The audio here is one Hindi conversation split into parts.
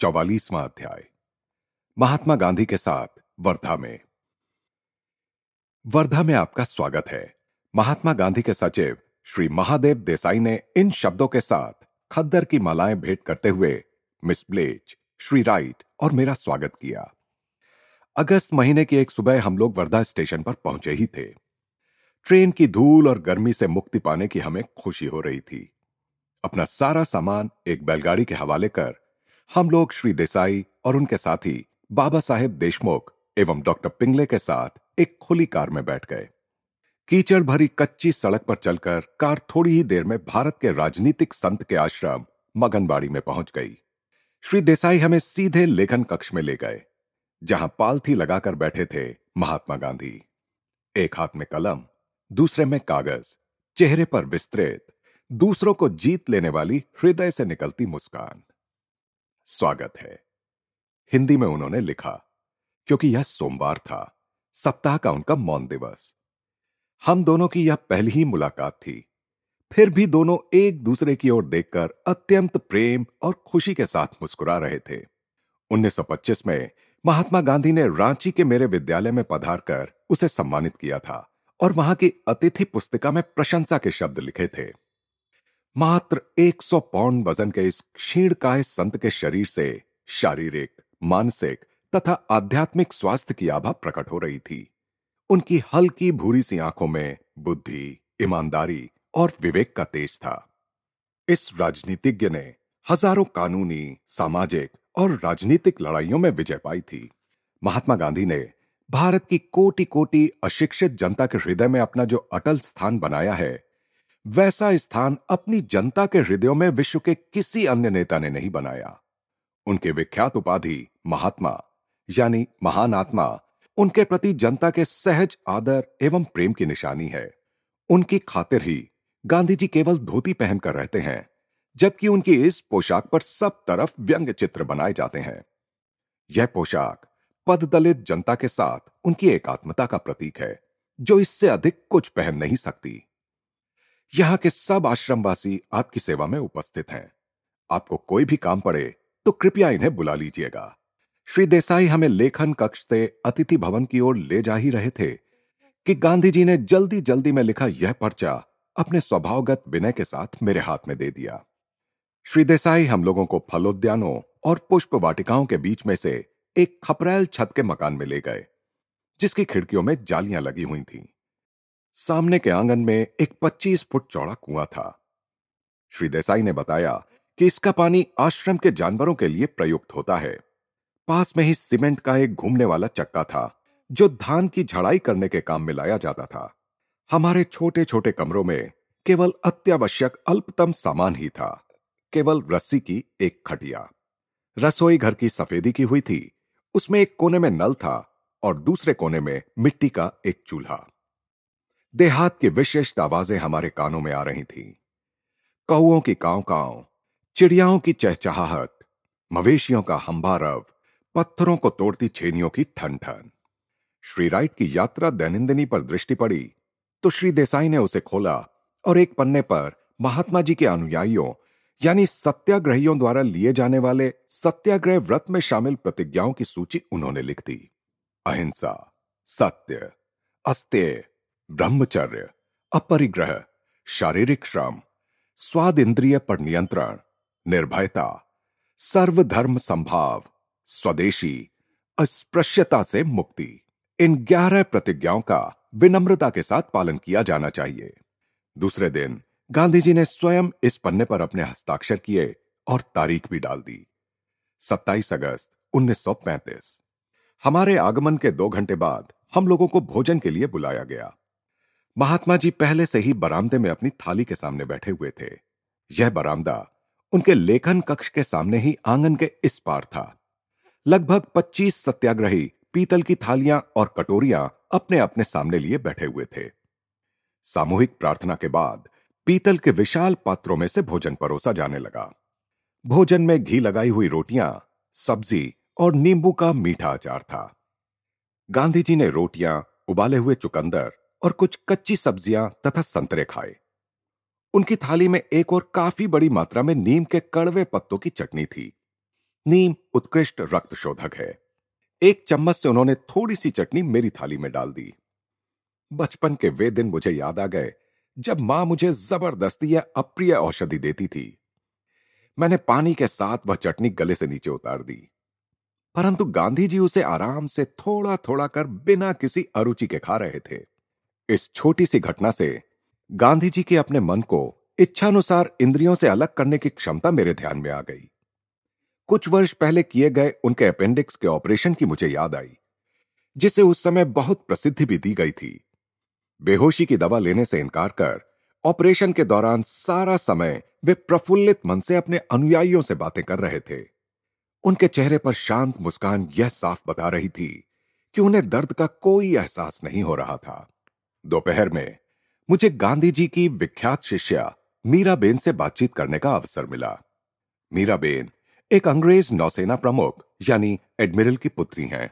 चौवालीसवां अध्याय। महात्मा गांधी के साथ वर्धा में। वर्धा में आपका स्वागत है। महात्मा गांधी के सचिव श्री महादेव देसाई ने इन शब्दों के साथ खद्दर की मालाएँ भेंट करते हुए मिस ब्लेच, श्री राइट और मेरा स्वागत किया। अगस्त महीने की एक सुबह हम लोग वर्धा स्टेशन पर पहुँचे ही थे। ट्रेन की धूल और गर्मी से मुक्ति पाने की हमें खुशी हो रही थी। अपना सारा सामान एक बैलगाड़ी के हवाले कर हम लोग श्री देसाई और उनके साथी बाबा साहेब देशमुख एवं डॉक्टर पिंगले के साथ एक खुली कार में बैठ गए। कीचड़ भरी कच्ची सड़क पर चलकर कार थोड़ी ही देर में भारत के राजनीतिक संत के आश्रम मगनबाड़ी में पहुँच गई। श्री देसाई हमें सीधे लेखन कक्ष में ले गए, जहाँ पालथी लगाकर बैठे थे महात्मा गांधी। एक हाथ में कलम, दूसरे में कागज़, चेहरे पर विस्तृत, दूसरों को जीत लेने वाली हृदय से निकलती मुस्कान। स्वागत है। हिंदी में उन्होंने लिखा, क्योंकि यह सोमवार था, सप्ताह का उनका मौन दिवस। हम दोनों की यह पहली ही मुलाकात थी। फिर भी दोनों एक दूसरे की ओर देखकर अत्यंत प्रेम और खुशी के साथ मुस्कुरा रहे थे। 1925 में महात्मा गांधी ने रांची के मेरे विद्यालय में पधार कर उसे सम्मानित किया था और वहाँ की अतिथि पुस्तिका में प्रशंसा के शब्द लिखे थे। मात्र 100 पौंड वज़न के इस क्षीणकाय संत के शरीर से शारीरिक, मानसिक तथा आध्यात्मिक स्वास्थ्य की आभा प्रकट हो रही थी। उनकी हल्की भूरी सी आँखों में बुद्धि, ईमानदारी और विवेक का तेज था। इस राजनीतिज्ञ ने हज़ारों कानूनी, सामाजिक और राजनीतिक लड़ाइयों में विजय पाई थी। महात्मा गांधी ने भारत की कोटि कोटि अशिक्षित जनता के हृदय में अपना जो अटल स्थान बनाया है वैसा स्थान अपनी जनता के हृदयों में विश्व के किसी अन्य नेता ने नहीं बनाया। उनके विख्यात उपाधि महात्मा, यानी महान आत्मा, उनके प्रति जनता के सहज आदर एवं प्रेम की निशानी है। उनकी खातिर ही गांधी जी केवल धोती पहनकर रहते हैं, जबकि उनकी इस पोशाक पर सब तरफ़ व्यंग चित्र बनाए जाते हैं। यह पोशाक पद दलित जनता के साथ उनकी एकात्मता का प्रतीक है, जो इससे अधिक कुछ पहन नहीं सकती। यहाँ के सब आश्रमवासी आपकी सेवा में उपस्थित हैं। आपको कोई भी काम पड़े तो कृपया इन्हें बुला लीजिएगा। श्री देसाई हमें लेखन कक्ष से अतिथि भवन की ओर ले जा ही रहे थे कि गांधी जी ने जल्दी जल्दी में लिखा यह पर्चा अपने स्वभावगत विनय के साथ मेरे हाथ में दे दिया। श्री देसाई हम लोगों को फलोद्यानों और पुष्प वाटिकाओं के बीच में से एक खपरेल छत के मकान में ले गए, जिसकी खिड़कियों में जालियाँ लगी हुई थीं। सामने के आँगन में एक 25 फुट चौड़ा कुआँ था। श्री देसाई ने बताया कि इसका पानी आश्रम के जानवरों के लिए प्रयुक्त होता है। पास में ही सीमेंट का एक घूमने वाला चक्का था, जो धान की झड़ाई करने के काम में लाया जाता था। हमारे छोटे छोटे कमरों में केवल अत्यावश्यक अल्पतम सामान ही था, केवल रस्सी की एक खटिया। रसोई घर की सफेदी की हुई थी, उसमें एक कोने में नल था और दूसरे कोने में मिट्टी का एक चूल्हा। देहात की विशिष्ट आवाज़ें हमारे कानों में आ रही थीं। कौओं की काव काव चिड़ियाओं की चहचहाहट, मवेशियों का हम्बारव पत्थरों को तोड़ती छेनियों की ठन ठन श्री राइट की यात्रा दैनंदिनी पर दृष्टि पड़ी तो श्री देसाई ने उसे खोला और एक पन्ने पर महात्मा जी के अनुयायियों, यानी सत्याग्रहियों द्वारा लिए जाने वाले सत्याग्रह व्रत में शामिल प्रतिज्ञाओं की सूची उन्होंने लिख दी अहिंसा, सत्य, अस्त्य ब्रह्मचर्य, अपरिग्रह, शारीरिक श्रम स्वाद इंद्रिय पर नियंत्रण, निर्भयता, सर्वधर्म संभाव, स्वदेशी, अस्पृश्यता से मुक्ति। इन ग्यारह प्रतिज्ञाओं का विनम्रता के साथ पालन किया जाना चाहिए। दूसरे दिन गांधी जी ने स्वयं इस पन्ने पर अपने हस्ताक्षर किए और तारीख भी डाल दी। 27 अगस्त 1935 हमारे आगमन के दो घंटे बाद हम लोगों को भोजन के लिए बुलाया गया। महात्मा जी पहले से ही बरामदे में अपनी थाली के सामने बैठे हुए थे। यह बरामदा उनके लेखन कक्ष के सामने ही आँगन के इस पार था। लगभग 25 सत्याग्रही पीतल की थालियाँ और कटोरियाँ अपने अपने सामने लिए बैठे हुए थे। सामूहिक प्रार्थना के बाद पीतल के विशाल पात्रों में से भोजन परोसा जाने लगा। भोजन में घी लगाई हुई रोटियाँ, सब्ज़ी और नींबू का मीठा अचार था। गांधी जी ने रोटियाँ, उबाले हुए चुकंदर और कुछ कच्ची सब्ज़ियाँ तथा संतरे खाए। उनकी थाली में एक और काफ़ी बड़ी मात्रा में नीम के कड़वे पत्तों की चटनी थी। नीम उत्कृष्ट रक्त शोधक है। एक चम्मच से उन्होंने थोड़ी सी चटनी मेरी थाली में डाल दी। बचपन के वे दिन मुझे याद आ गए, जब माँ मुझे ज़बरदस्ती या अप्रिय औषधि देती थी। मैंने पानी के साथ वह चटनी गले से नीचे उतार दी। परंतु गांधी जी उसे आराम से थोड़ा थोड़ा कर बिना किसी अरुचि के खा रहे थे। इस छोटी सी घटना से गांधी जी के अपने मन को इच्छानुसार इंद्रियों से अलग करने की क्षमता मेरे ध्यान में आ गई। कुछ वर्ष पहले किए गए उनके अपेंडिक्स के ऑपरेशन की मुझे याद आई, जिसे उस समय बहुत प्रसिद्धि भी दी गई थी। बेहोशी की दवा लेने से इनकार कर ऑपरेशन के दौरान सारा समय वे प्रफुल्लित मन से अपने अनुयायियों से बातें कर रहे थे। उनके चेहरे पर शांत मुस्कान यह साफ़ बता रही थी कि उन्हें दर्द का कोई एहसास नहीं हो रहा था। दोपहर में मुझे गांधी जी की विख्यात शिष्या मीराबेन से बातचीत करने का अवसर मिला। मीराबेन एक अंग्रेज़ नौसेना प्रमुख, यानी एडमिरल की पुत्री हैं,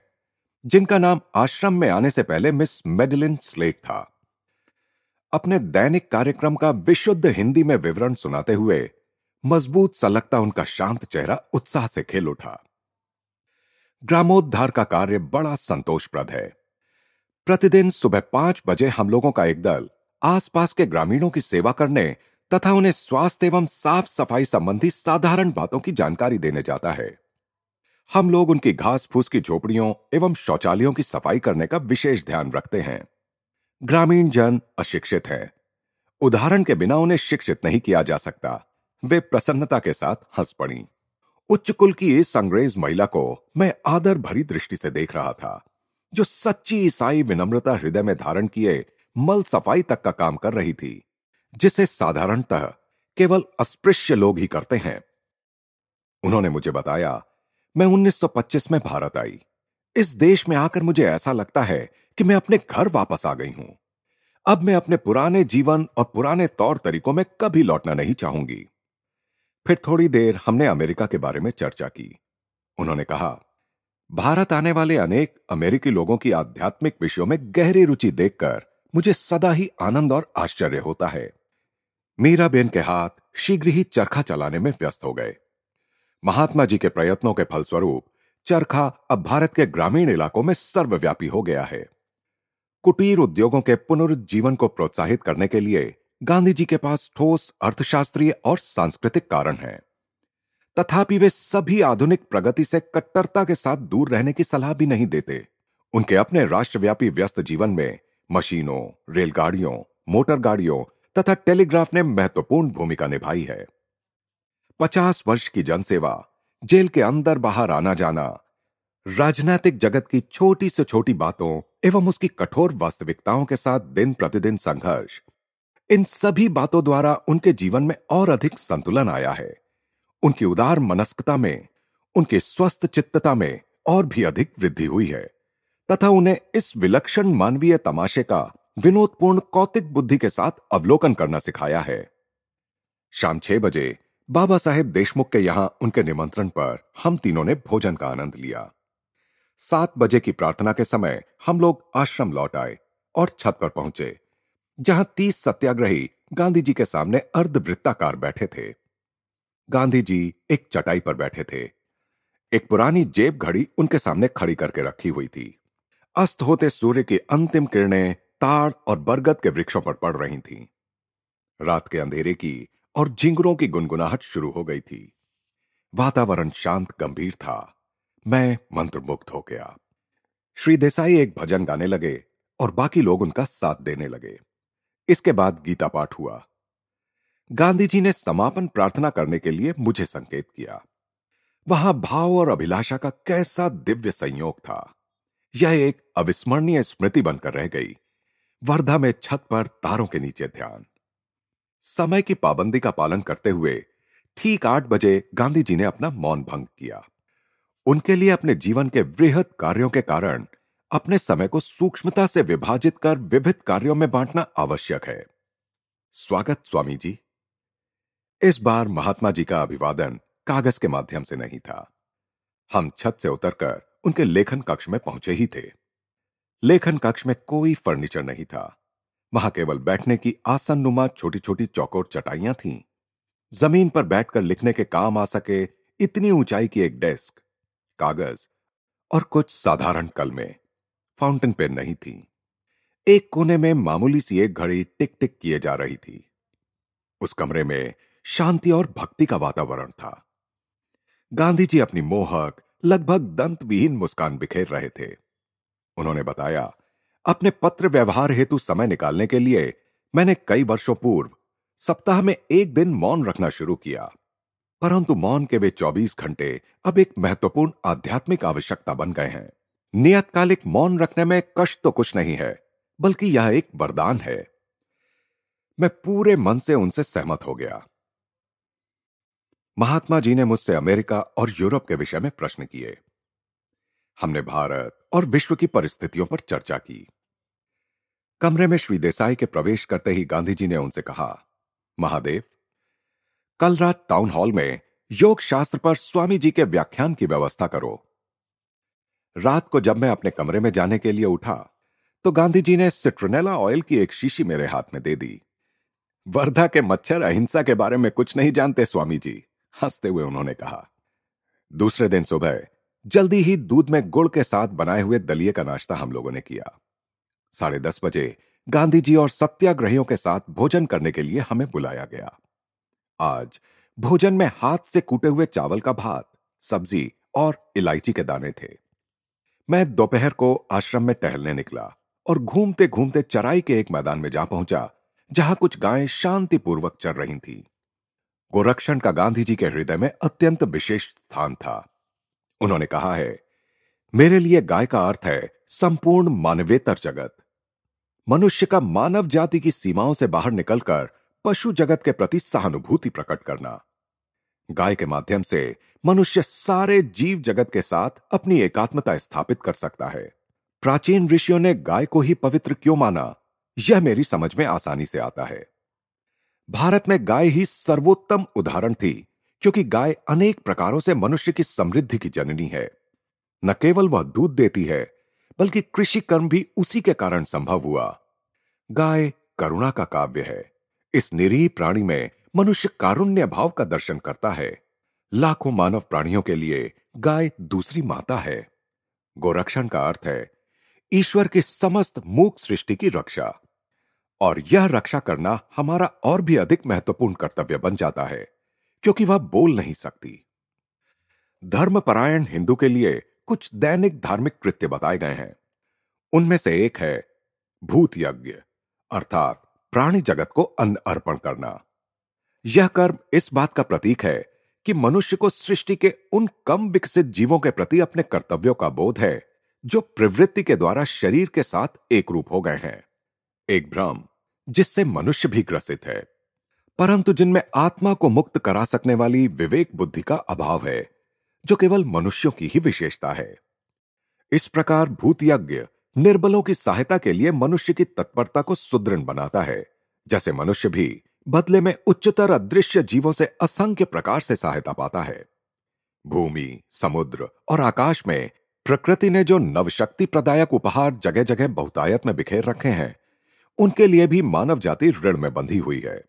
जिनका नाम आश्रम में आने से पहले मिस मेडलिन स्लेट था। अपने दैनिक कार्यक्रम का विशुद्ध हिंदी में विवरण सुनाते हुए मज़बूत सा लगता उनका शांत चेहरा उत्साह से खेल उठा। ग्रामोद्धार का कार्य बड़ा संतोषप्रद है। प्रतिदिन सुबह पाँच बजे हम लोगों का एक दल आसपास के ग्रामीणों की सेवा करने तथा उन्हें स्वास्थ्य एवं साफ़ सफ़ाई संबंधी साधारण बातों की जानकारी देने जाता है। हम लोग उनकी घास फूस की झोपड़ियों एवं शौचालयों की सफ़ाई करने का विशेष ध्यान रखते हैं। ग्रामीण जन अशिक्षित हैं। उदाहरण के बिना उन्हें शिक्षित नहीं किया जा सकता। वे प्रसन्नता के साथ हंस पड़ी। उच्च कुल की इस अंग्रेज़ महिला को मैं आदर भरी दृष्टि से देख रहा था। जो सच्ची ईसाई विनम्रता हृदय में धारण किए मल सफ़ाई तक का काम कर रही थी, जिसे साधारणतः केवल अस्पृश्य लोग ही करते हैं। उन्होंने मुझे बताया, मैं 1925 में भारत आई। इस देश में आकर मुझे ऐसा लगता है कि मैं अपने घर वापस आ गई हूँ। अब मैं अपने पुराने जीवन और पुराने तौर तरीकों में कभी लौटना नहीं चाहूँगी। फिर थोड़ी देर हमने अमेरिका के बारे में चर्चा की। उन्होंने कहा भारत आने वाले अनेक अमेरिकी लोगों की आध्यात्मिक विषयों में गहरी रुचि देखकर मुझे सदा ही आनंद और आश्चर्य होता है। मीराबेन के हाथ शीघ्र ही चरखा चलाने में व्यस्त हो गए। महात्मा जी के प्रयत्नों के फलस्वरूप चरखा अब भारत के ग्रामीण इलाकों में सर्वव्यापी हो गया है। कुटीर उद्योगों के पुनरुज्जीवन को प्रोत्साहित करने के लिए गांधी जी के पास ठोस अर्थशास्त्रीय और सांस्कृतिक कारण हैं। तथापि वे सभी आधुनिक प्रगति से कट्टरता के साथ दूर रहने की सलाह भी नहीं देते। उनके अपने राष्ट्रव्यापी व्यस्त जीवन में मशीनों, रेलगाड़ियों, मोटर गाड़ियों तथा टेलीग्राफ ने महत्वपूर्ण भूमिका निभाई है। पचास वर्ष की जनसेवा, जेल के अंदर बाहर आना जाना, राजनीतिक जगत की छोटी से छोटी बातों एवं उसकी कठोर वास्तविकताओं के साथ दिन प्रतिदिन संघर्ष, इन सभी बातों द्वारा उनके जीवन में और अधिक संतुलन आया है। उनकी उदार मनस्कता में, उनके स्वस्थ चित्तता में और भी अधिक वृद्धि हुई है, तथा उन्हें इस विलक्षण मानवीय तमाशे का विनोदपूर्ण कौतिक बुद्धि के साथ अवलोकन करना सिखाया है। शाम छह बजे बाबा साहेब देशमुख के यहाँ उनके निमंत्रण पर हम तीनों ने भोजन का आनंद लिया। सात बजे की प्रार्थना के समय हम लोग आश्रम लौट आए और छत पर पहुँचे, जहाँ तीस सत्याग्रही गांधी जी के सामने अर्धवृत्ताकार बैठे थे। गांधी जी एक चटाई पर बैठे थे। एक पुरानी जेब घड़ी उनके सामने खड़ी करके रखी हुई थी। अस्त होते सूर्य की अंतिम किरणें ताड़ और बरगद के वृक्षों पर पड़ रही थीं। रात के अंधेरे की और झिंगुरों की गुनगुनाहट शुरू हो गई थी। वातावरण शांत गंभीर था। मैं मंत्रमुग्ध हो गया। श्री देसाई एक भजन गाने लगे और बाकी लोग उनका साथ देने लगे। इसके बाद गीता पाठ हुआ। गांधी जी ने समापन प्रार्थना करने के लिए मुझे संकेत किया। वहाँ भाव और अभिलाषा का कैसा दिव्य संयोग था। यह एक अविस्मरणीय स्मृति बनकर रह गई, वर्धा में छत पर तारों के नीचे ध्यान। समय की पाबंदी का पालन करते हुए ठीक आठ बजे गांधी जी ने अपना मौन भंग किया। उनके लिए अपने जीवन के वृहद कार्यों के कारण अपने समय को सूक्ष्मता से विभाजित कर विविध कार्यों में बांटना आवश्यक है। स्वागत स्वामी जी इस बार महात्मा जी का अभिवादन कागज़ के माध्यम से नहीं था। हम छत से उतरकर उनके लेखन कक्ष में पहुँचे ही थे। लेखन कक्ष में कोई फर्नीचर नहीं था। वहाँ केवल बैठने की आसन नुमा छोटी छोटी चौकोर चटाइयाँ थीं। ज़मीन पर बैठकर लिखने के काम आ सके इतनी ऊंचाई की एक डेस्क, कागज़ और कुछ साधारण कलमें, फाउंटेन पेन नहीं थी। एक कोने में मामूली सी एक घड़ी टिक टिक किए जा रही थी। उस कमरे में शांति और भक्ति का वातावरण था। गांधी जी अपनी मोहक, लगभग दंत विहीन मुस्कान बिखेर रहे थे। उन्होंने बताया, अपने पत्र व्यवहार हेतु समय निकालने के लिए मैंने कई वर्षों पूर्व सप्ताह में एक दिन मौन रखना शुरू किया, परंतु मौन के वे 24 घंटे अब एक महत्वपूर्ण आध्यात्मिक आवश्यकता बन गए हैं। नियतकालिक मौन रखने में कष्ट तो कुछ नहीं है, बल्कि यह एक वरदान है। मैं पूरे मन से उनसे सहमत हो गया। महात्मा जी ने मुझसे अमेरिका और यूरोप के विषय में प्रश्न किए। हमने भारत और विश्व की परिस्थितियों पर चर्चा की। कमरे में श्री देसाई के प्रवेश करते ही गांधी जी ने उनसे कहा, महादेव, कल रात टाउन हॉल में योग शास्त्र पर स्वामी जी के व्याख्यान की व्यवस्था करो। रात को जब मैं अपने कमरे में जाने के लिए उठा तो गांधी जी ने सिट्रनेला ऑयल की एक शीशी मेरे हाथ में दे दी। वर्धा के मच्छर अहिंसा के बारे में कुछ नहीं जानते स्वामी जी। हँसते हुए उन्होंने कहा, दूसरे दिन सुबह जल्दी ही दूध में गुड़ के साथ बनाए हुए दलिए का नाश्ता हम लोगों ने किया। साढ़े दस बजे गांधी जी और सत्याग्रहियों के साथ भोजन करने के लिए हमें बुलाया गया। आज भोजन में हाथ से कूटे हुए चावल का भात, सब्ज़ी और इलायची के दाने थे। मैं दोपहर को आश्रम में टहलने निकला और घूमते घूमते चराई के एक मैदान में जा पहुँचा, जहाँ कुछ गायें शांतिपूर्वक चल रही थीं। गोरक्षण का गांधी जी के हृदय में अत्यंत विशेष स्थान था। उन्होंने कहा है, मेरे लिए गाय का अर्थ है संपूर्ण मानवेतर जगत। मनुष्य का मानव जाति की सीमाओं से बाहर निकलकर पशु जगत के प्रति सहानुभूति प्रकट करना। गाय के माध्यम से मनुष्य सारे जीव जगत के साथ अपनी एकात्मता स्थापित कर सकता है। प्राचीन ऋषियों ने गाय को ही पवित्र क्यों माना? यह मेरी समझ में आसानी से आता है। भारत में गाय ही सर्वोत्तम उदाहरण थी, क्योंकि गाय अनेक प्रकारों से मनुष्य की समृद्धि की जननी है। न केवल वह दूध देती है, बल्कि कृषि कर्म भी उसी के कारण संभव हुआ। गाय करुणा का काव्य है। इस निरीह प्राणी में मनुष्य कारुण्य भाव का दर्शन करता है। लाखों मानव प्राणियों के लिए गाय दूसरी माता है। गोरक्षण का अर्थ है, ईश्वर की समस्त मूक सृष्टि की रक्षा। और यह रक्षा करना हमारा और भी अधिक महत्वपूर्ण कर्तव्य बन जाता है, क्योंकि वह बोल नहीं सकती। धर्मपरायण हिंदू के लिए कुछ दैनिक धार्मिक कृत्य बताए गए हैं। उनमें से एक है भूत यज्ञ, अर्थात प्राणी जगत को अन्न अर्पण करना। यह कर्म इस बात का प्रतीक है कि मनुष्य को सृष्टि के उन कम विकसित जीवों के प्रति अपने कर्तव्यों का बोध है, जो प्रवृत्ति के द्वारा शरीर के साथ एक रूप हो गए हैं। एक भ्रम, जिससे मनुष्य भी ग्रसित है। परंतु जिनमें आत्मा को मुक्त करा सकने वाली विवेक बुद्धि का अभाव है, जो केवल मनुष्यों की ही विशेषता है। इस प्रकार भूत यज्ञ निर्बलों की सहायता के लिए मनुष्य की तत्परता को सुदृढ़ बनाता है, जैसे मनुष्य भी बदले में उच्चतर अदृश्य जीवों से असंख्य प्रकार से सहायता पाता है। भूमि, समुद्र और आकाश में प्रकृति ने जो नवशक्ति प्रदायक उपहार जगह जगह बहुतायत में बिखेर रखे हैं उनके लिए भी मानव जाति ऋण में बंधी हुई है।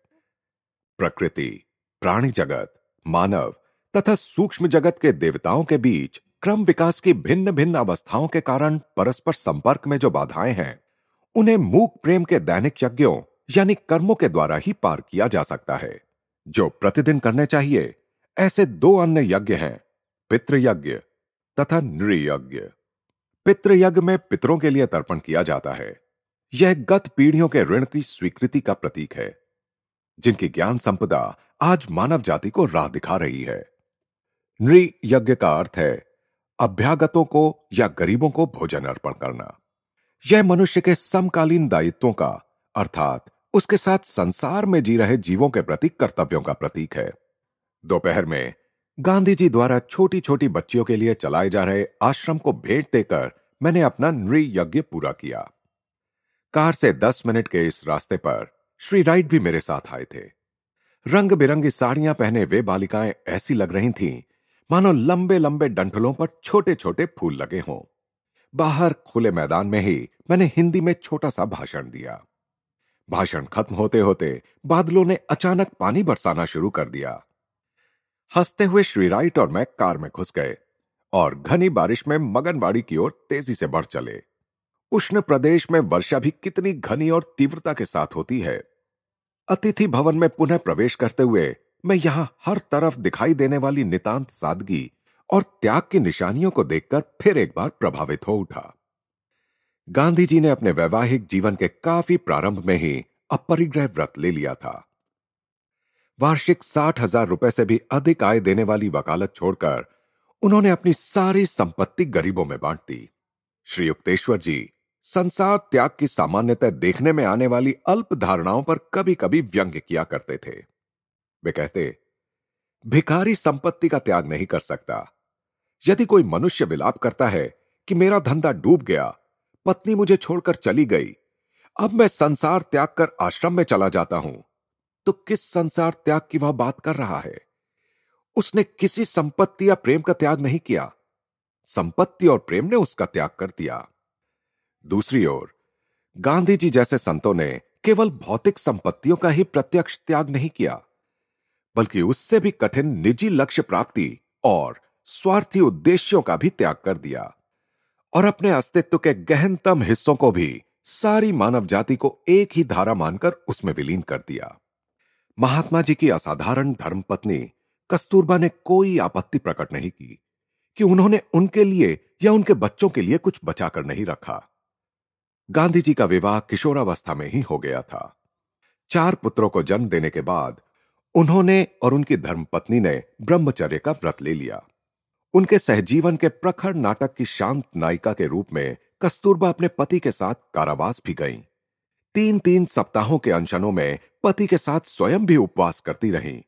प्रकृति, प्राणी जगत, मानव तथा सूक्ष्म जगत के देवताओं के बीच क्रम विकास की भिन्न भिन्न अवस्थाओं के कारण परस्पर संपर्क में जो बाधाएँ हैं, उन्हें मूक प्रेम के दैनिक यज्ञों यानी कर्मों के द्वारा ही पार किया जा सकता है। जो प्रतिदिन करने चाहिए, ऐसे दो अन्य यज्ञ हैं, पितृयज्ञ तथा नृयज्ञ। पितृयज्ञ में पितरों के लिए तर्पण किया जाता है। यह गत पीढ़ियों के ऋण की स्वीकृति का प्रतीक है, जिनकी ज्ञान संपदा आज मानव जाति को राह दिखा रही है। नृ यज्ञ का अर्थ है, अभ्यागतों को या गरीबों को भोजन अर्पण करना। यह मनुष्य के समकालीन दायित्वों का, अर्थात उसके साथ संसार में जी रहे जीवों के प्रति कर्तव्यों का प्रतीक है। दोपहर में गांधी जी द्वारा छोटी छोटी बच्चियों के लिए चलाए जा रहे आश्रम को भेंट देकर मैंने अपना नृ यज्ञ पूरा किया। कार से दस मिनट के इस रास्ते पर श्री राइट भी मेरे साथ आए थे। रंग बिरंगी साड़ियाँ पहने वे बालिकाएँ ऐसी लग रही थीं, मानो लंबे लंबे डंठलों पर छोटे छोटे फूल लगे हों। बाहर खुले मैदान में ही मैंने हिंदी में छोटा सा भाषण दिया। भाषण खत्म होते होते बादलों ने अचानक पानी बरसाना शुरू कर दिया। हँसते हुए श्री राइट और मैं कार में घुस गए और घनी बारिश में मगनबाड़ी की ओर तेज़ी से बढ़ चले। उष्ण प्रदेश में वर्षा भी कितनी घनी और तीव्रता के साथ होती है। अतिथि भवन में पुनः प्रवेश करते हुए मैं यहाँ हर तरफ़ दिखाई देने वाली नितांत सादगी और त्याग की निशानियों को देखकर फिर एक बार प्रभावित हो उठा। गांधी जी ने अपने वैवाहिक जीवन के काफ़ी प्रारंभ में ही अपरिग्रह व्रत ले लिया था। वार्षिक साठ हज़ार रुपए से भी अधिक आय देने वाली वकालत छोड़कर उन्होंने अपनी सारी संपत्ति गरीबों में बांट दी। श्री युक्तेश्वर जी संसार त्याग की सामान्यतः देखने में आने वाली अल्प धारणाओं पर कभी कभी व्यंग्य किया करते थे। वे कहते, भिखारी संपत्ति का त्याग नहीं कर सकता। यदि कोई मनुष्य विलाप करता है कि मेरा धंधा डूब गया, पत्नी मुझे छोड़कर चली गई, अब मैं संसार त्याग कर आश्रम में चला जाता हूँ तो किस संसार त्याग की वह बात कर रहा है? उसने किसी संपत्ति या प्रेम का त्याग नहीं किया। संपत्ति और प्रेम ने उसका त्याग कर दिया। दूसरी ओर गांधी जी जैसे संतों ने केवल भौतिक संपत्तियों का ही प्रत्यक्ष त्याग नहीं किया, बल्कि उससे भी कठिन निजी लक्ष्य प्राप्ति और स्वार्थी उद्देश्यों का भी त्याग कर दिया और अपने अस्तित्व के गहनतम हिस्सों को भी सारी मानव जाति को एक ही धारा मानकर उसमें विलीन कर दिया। महात्मा जी की असाधारण धर्मपत्नी कस्तूरबा ने कोई आपत्ति प्रकट नहीं की कि उन्होंने उनके लिए या उनके बच्चों के लिए कुछ बचाकर नहीं रखा। गांधी जी का विवाह किशोरावस्था में ही हो गया था। चार पुत्रों को जन्म देने के बाद उन्होंने और उनकी धर्मपत्नी ने ब्रह्मचर्य का व्रत ले लिया। उनके सहजीवन के प्रखर नाटक की शांत नायिका के रूप में कस्तूरबा अपने पति के साथ कारावास भी गईं। तीन तीन सप्ताहों के अनशनों में पति के साथ स्वयं भी उपवास करती रहीं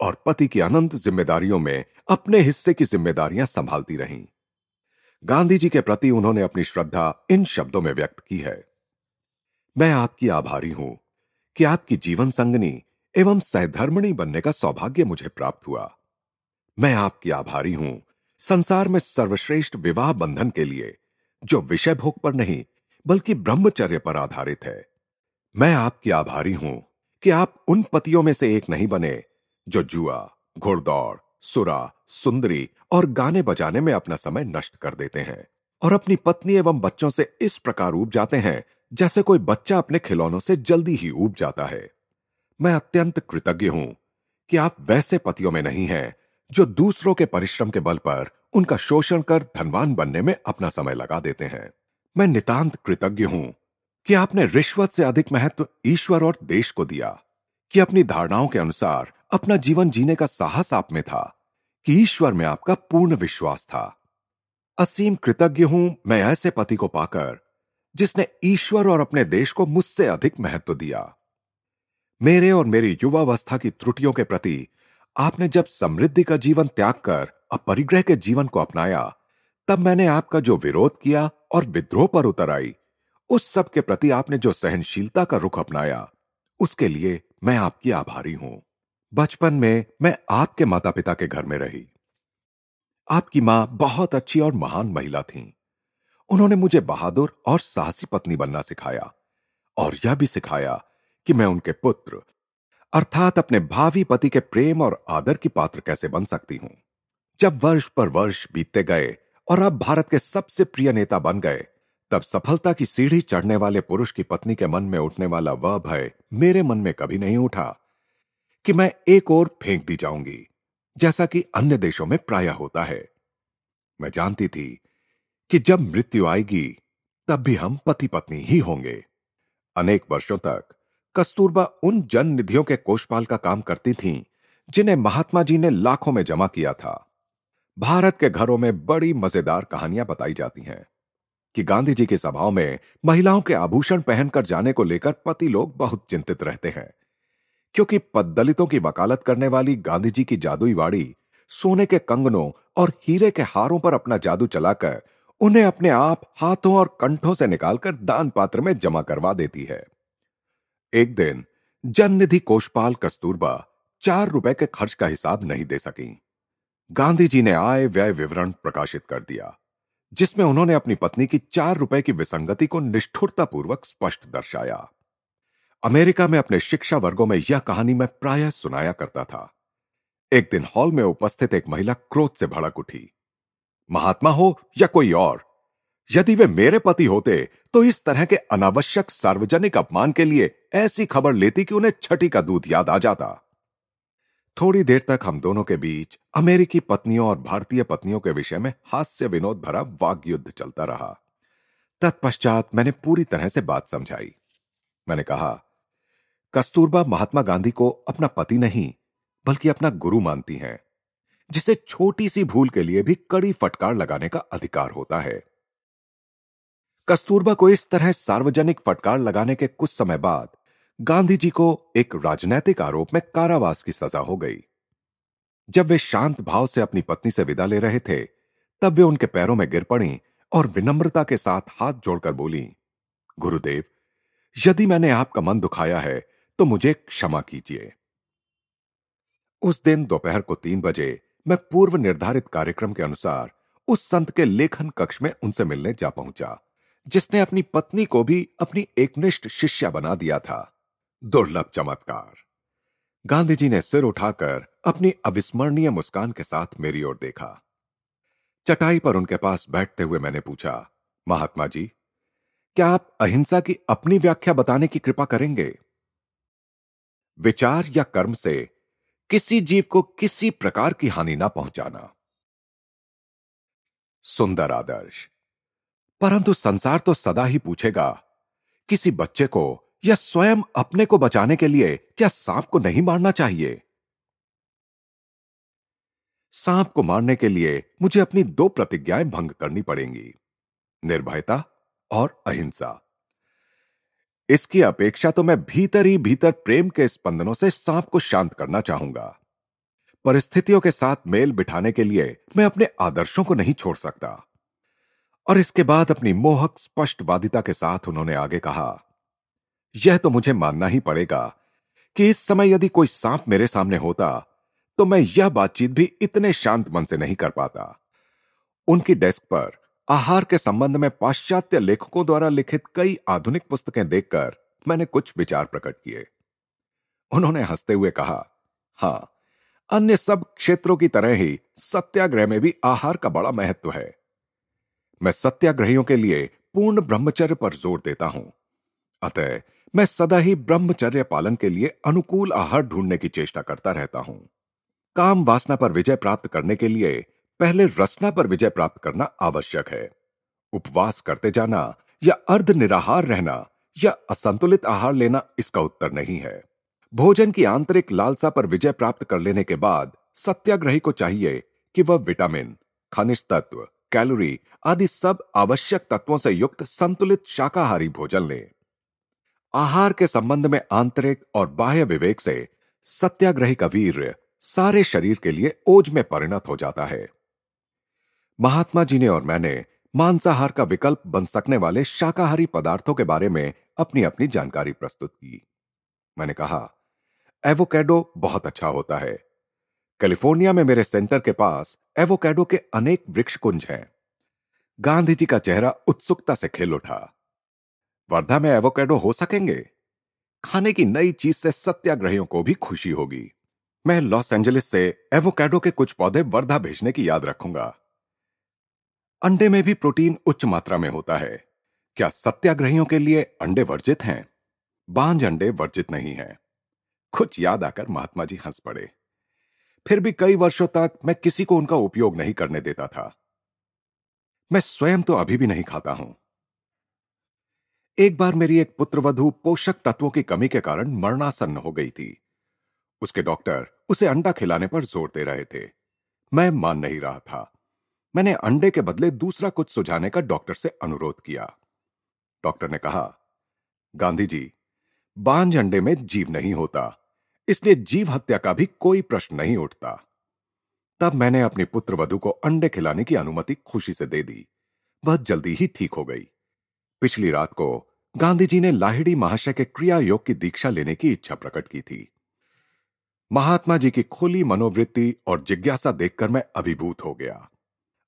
और पति की अनंत जिम्मेदारियों में अपने हिस्से की जिम्मेदारियाँ संभालती रहीं। गांधी जी के प्रति उन्होंने अपनी श्रद्धा इन शब्दों में व्यक्त की है। मैं आपकी आभारी हूँ कि आपकी जीवन संगनी एवं सहधर्मणी बनने का सौभाग्य मुझे प्राप्त हुआ। मैं आपकी आभारी हूँ संसार में सर्वश्रेष्ठ विवाह बंधन के लिए, जो विषय भोग पर नहीं, बल्कि ब्रह्मचर्य पर आधारित है। मैं आपकी आभारी हूँ कि आप उन पतियों में से एक नहीं बने, जो जुआ, घोड़दौड़ सुरा, सुंदरी और गाने बजाने में अपना समय नष्ट कर देते हैं और अपनी पत्नी एवं बच्चों से इस प्रकार उब जाते हैं जैसे कोई बच्चा अपने खिलौनों से जल्दी ही उब जाता है। मैं अत्यंत कृतज्ञ हूँ कि आप वैसे पतियों में नहीं हैं जो दूसरों के परिश्रम के बल पर उनका शोषण कर धनवान बनने में अपना समय लगा देते हैं। मैं नितांत कृतज्ञ हूँ कि आपने रिश्वत से अधिक महत्व ईश्वर और देश को दिया, कि अपनी धारणाओं के अनुसार अपना जीवन जीने का साहस आप में था कि ईश्वर में आपका पूर्ण विश्वास था। असीम कृतज्ञ हूँ मैं ऐसे पति को पाकर, जिसने ईश्वर और अपने देश को मुझसे अधिक महत्व दिया। मेरे और मेरी युवावस्था की त्रुटियों के प्रति आपने जब समृद्धि का जीवन त्याग कर अपरिग्रह के जीवन को अपनाया, तब मैंने आपका जो विरोध किया और विद्रोह पर उतर आई, उस सब के प्रति आपने जो सहनशीलता का रुख अपनाया, उसके लिए मैं आपकी आभारी हूँ। बचपन में मैं आपके माता पिता के घर में रही। आपकी माँ बहुत अच्छी और महान महिला थी। उन्होंने मुझे बहादुर और साहसी पत्नी बनना सिखाया और यह भी सिखाया कि मैं उनके पुत्र, अर्थात अपने भावी पति के प्रेम और आदर की पात्र कैसे बन सकती हूँ। जब वर्ष पर वर्ष बीतते गए और अब भारत के सबसे प्रिय नेता बन गए, तब सफलता की सीढ़ी चढ़ने वाले पुरुष की पत्नी के मन में उठने वाला वह भय मेरे मन में कभी नहीं उठा। कि मैं एक और फेंक दी जाऊँगी जैसा कि अन्य देशों में प्राय होता है। मैं जानती थी कि जब मृत्यु आएगी तब भी हम पति पत्नी ही होंगे। अनेक वर्षों तक कस्तूरबा उन जन निधियों के कोषपाल का काम करती थीं, जिन्हें महात्मा जी ने लाखों में जमा किया था। भारत के घरों में बड़ी मज़ेदार कहानियाँ बताई जाती हैं कि गांधी जी की सभाओं में महिलाओं के आभूषण पहनकर जाने को लेकर पति लोग बहुत चिंतित रहते हैं। क्योंकि दलितों की वकालत करने वाली गांधी जी की जादुई वाड़ी, सोने के कंगनों और हीरे के हारों पर अपना जादू चलाकर उन्हें अपने आप हाथों और कंठों से निकालकर दान पात्र में जमा करवा देती है। एक दिन जन निधि कोषपाल कस्तूरबा चार रुपए के खर्च का हिसाब नहीं दे सकी। गांधी जी ने आय व्यय विवरण प्रकाशित कर दिया, जिसमें उन्होंने अपनी पत्नी की चार रुपए की विसंगति को निष्ठुरतापूर्वक स्पष्ट दर्शाया। अमेरिका में अपने शिक्षा वर्गों में यह कहानी मैं प्रायः सुनाया करता था। एक दिन हॉल में उपस्थित एक महिला क्रोध से भड़क उठी। महात्मा हो या कोई और, यदि वे मेरे पति होते तो इस तरह के अनावश्यक सार्वजनिक अपमान के लिए ऐसी खबर लेती कि उन्हें छठी का दूध याद आ जाता। थोड़ी देर तक हम दोनों के बीच अमेरिकी पत्नियों और भारतीय पत्नियों के विषय में हास्य विनोद भरा वाग युद्ध चलता रहा। तत्पश्चात मैंने पूरी तरह से बात समझाई। मैंने कहा कस्तूरबा महात्मा गांधी को अपना पति नहीं, बल्कि अपना गुरु मानती हैं, जिसे छोटी सी भूल के लिए भी कड़ी फटकार लगाने का अधिकार होता है। कस्तूरबा को इस तरह सार्वजनिक फटकार लगाने के कुछ समय बाद गांधी जी को एक राजनैतिक आरोप में कारावास की सजा हो गई। जब वे शांत भाव से अपनी पत्नी से विदा ले रहे थे, तब वे उनके पैरों में गिर पड़ी और विनम्रता के साथ हाथ जोड़कर बोली, गुरुदेव, यदि मैंने आपका मन दुखाया है तो मुझे क्षमा कीजिए। उस दिन दोपहर को तीन बजे मैं पूर्व निर्धारित कार्यक्रम के अनुसार उस संत के लेखन कक्ष में उनसे मिलने जा पहुँचा, जिसने अपनी पत्नी को भी अपनी एकनिष्ठ शिष्या बना दिया था। दुर्लभ चमत्कार। गांधी जी ने सिर उठाकर अपनी अविस्मरणीय मुस्कान के साथ मेरी ओर देखा। चटाई पर उनके पास बैठते हुए मैंने पूछा, महात्मा जी, क्या आप अहिंसा की अपनी व्याख्या बताने की कृपा करेंगे? विचार या कर्म से किसी जीव को किसी प्रकार की हानि ना पहुंचाना। सुंदर आदर्श। परंतु संसार तो सदा ही पूछेगा, किसी बच्चे को या स्वयं अपने को बचाने के लिए क्या सांप को नहीं मारना चाहिए? सांप को मारने के लिए मुझे अपनी दो प्रतिज्ञाएँ भंग करनी पड़ेंगी, निर्भयता और अहिंसा। इसकी अपेक्षा तो मैं भीतर ही भीतर प्रेम के स्पंदनों से सांप को शांत करना चाहूँगा। परिस्थितियों के साथ मेल बिठाने के लिए मैं अपने आदर्शों को नहीं छोड़ सकता। और इसके बाद अपनी मोहक स्पष्टवादिता के साथ उन्होंने आगे कहा, यह तो मुझे मानना ही पड़ेगा कि इस समय यदि कोई सांप मेरे सामने होता तो मैं यह बातचीत भी इतने शांत मन से नहीं कर पाता। उनकी डेस्क पर आहार के संबंध में पाश्चात्य लेखकों द्वारा लिखित कई आधुनिक पुस्तकें देखकर मैंने कुछ विचार प्रकट किए। उन्होंने हँसते हुए कहा, हाँ, अन्य सब क्षेत्रों की तरह ही सत्याग्रह में भी आहार का बड़ा महत्व है। मैं सत्याग्रहियों के लिए पूर्ण ब्रह्मचर्य पर ज़ोर देता हूँ। अतः मैं सदा ही ब्रह्मचर्य पालन के लिए अनुकूल आहार ढूँढने की चेष्टा करता रहता हूँ। काम वासना पर विजय प्राप्त करने के लिए पहले रसना पर विजय प्राप्त करना आवश्यक है। उपवास करते जाना या अर्ध निराहार रहना या असंतुलित आहार लेना इसका उत्तर नहीं है। भोजन की आंतरिक लालसा पर विजय प्राप्त कर लेने के बाद सत्याग्रही को चाहिए कि वह विटामिन, खनिज तत्व, कैलोरी आदि सब आवश्यक तत्वों से युक्त संतुलित शाकाहारी भोजन लें। आहार के संबंध में आंतरिक और बाह्य विवेक से सत्याग्रही का वीर सारे शरीर के लिए ओज में परिणत हो जाता है। महात्मा जी ने और मैंने मांसाहार का विकल्प बन सकने वाले शाकाहारी पदार्थों के बारे में अपनी अपनी जानकारी प्रस्तुत की। मैंने कहा, एवोकैडो बहुत अच्छा होता है। कैलिफ़ोर्निया में मेरे सेंटर के पास एवोकैडो के अनेक वृक्ष कुंज हैं। गांधी जी का चेहरा उत्सुकता से खिल उठा। वर्धा में एवोकैडो हो सकेंगे? खाने की नई चीज़ से सत्याग्रहियों को भी खुशी होगी। मैं लॉस एंजलिस से एवोकैडो के कुछ पौधे वर्धा भेजने की याद रखूँगा। अंडे में भी प्रोटीन उच्च मात्रा में होता है। क्या सत्याग्रहियों के लिए अंडे वर्जित हैं? बांझ अंडे वर्जित नहीं हैं। कुछ याद आकर महात्मा जी हंस पड़े। फिर भी कई वर्षों तक मैं किसी को उनका उपयोग नहीं करने देता था। मैं स्वयं तो अभी भी नहीं खाता हूँ। एक बार मेरी एक पुत्रवधु पोषक तत्वों की कमी के कारण मरणासन्न हो गई थी। उसके डॉक्टर उसे अंडा खिलाने पर ज़ोर दे रहे थे। मैं मान नहीं रहा था। मैंने अंडे के बदले दूसरा कुछ सुझाने का डॉक्टर से अनुरोध किया। डॉक्टर ने कहा, गांधी जी, बांझ अंडे में जीव नहीं होता, इसलिए जीव हत्या का भी कोई प्रश्न नहीं उठता। तब मैंने अपनी पुत्र वधु को अंडे खिलाने की अनुमति खुशी से दे दी। वह जल्दी ही ठीक हो गई। पिछली रात को गांधी जी ने लाहिड़ी महाशय के क्रिया योग की दीक्षा लेने की इच्छा प्रकट की थी। महात्मा जी की खुली मनोवृत्ति और जिज्ञासा देखकर मैं अभिभूत हो गया।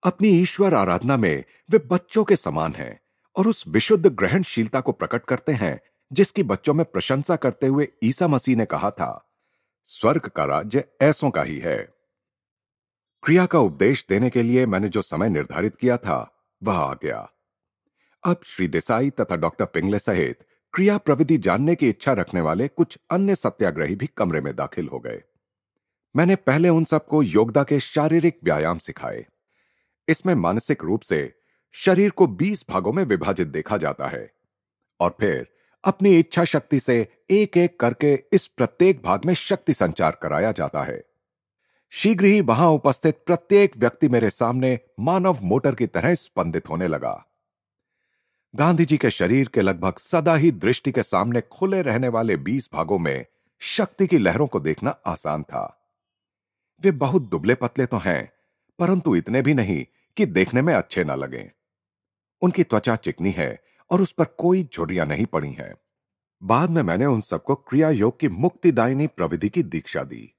अपनी ईश्वर आराधना में वे बच्चों के समान हैं और उस विशुद्ध ग्रहणशीलता को प्रकट करते हैं, जिसकी बच्चों में प्रशंसा करते हुए ईसा मसीह ने कहा था, स्वर्ग का राज्य ऐसों का ही है। क्रिया का उपदेश देने के लिए मैंने जो समय निर्धारित किया था, वह आ गया। अब श्री देसाई तथा डॉक्टर पिंगले सहित क्रिया प्रविधि जानने की इच्छा रखने वाले कुछ अन्य सत्याग्रही भी कमरे में दाखिल हो गए। मैंने पहले उन सबको योगदा के शारीरिक व्यायाम सिखाए। इसमें मानसिक रूप से शरीर को 20 भागों में विभाजित देखा जाता है और फिर अपनी इच्छा शक्ति से एक एक करके इस प्रत्येक भाग में शक्ति संचार कराया जाता है। शीघ्र ही वहाँ उपस्थित प्रत्येक व्यक्ति मेरे सामने मानव मोटर की तरह स्पंदित होने लगा। गांधी जी के शरीर के लगभग सदा ही दृष्टि के सामने खुले रहने वाले बीस भागों में शक्ति की लहरों को देखना आसान था। वे बहुत दुबले पतले तो हैं, परंतु इतने भी नहीं कि देखने में अच्छे ना लगे। उनकी त्वचा चिकनी है और उस पर कोई झुर्रियाँ नहीं पड़ी हैं। बाद में मैंने उन सबको क्रिया योग की मुक्तिदायिनी प्रविधि की दीक्षा दी।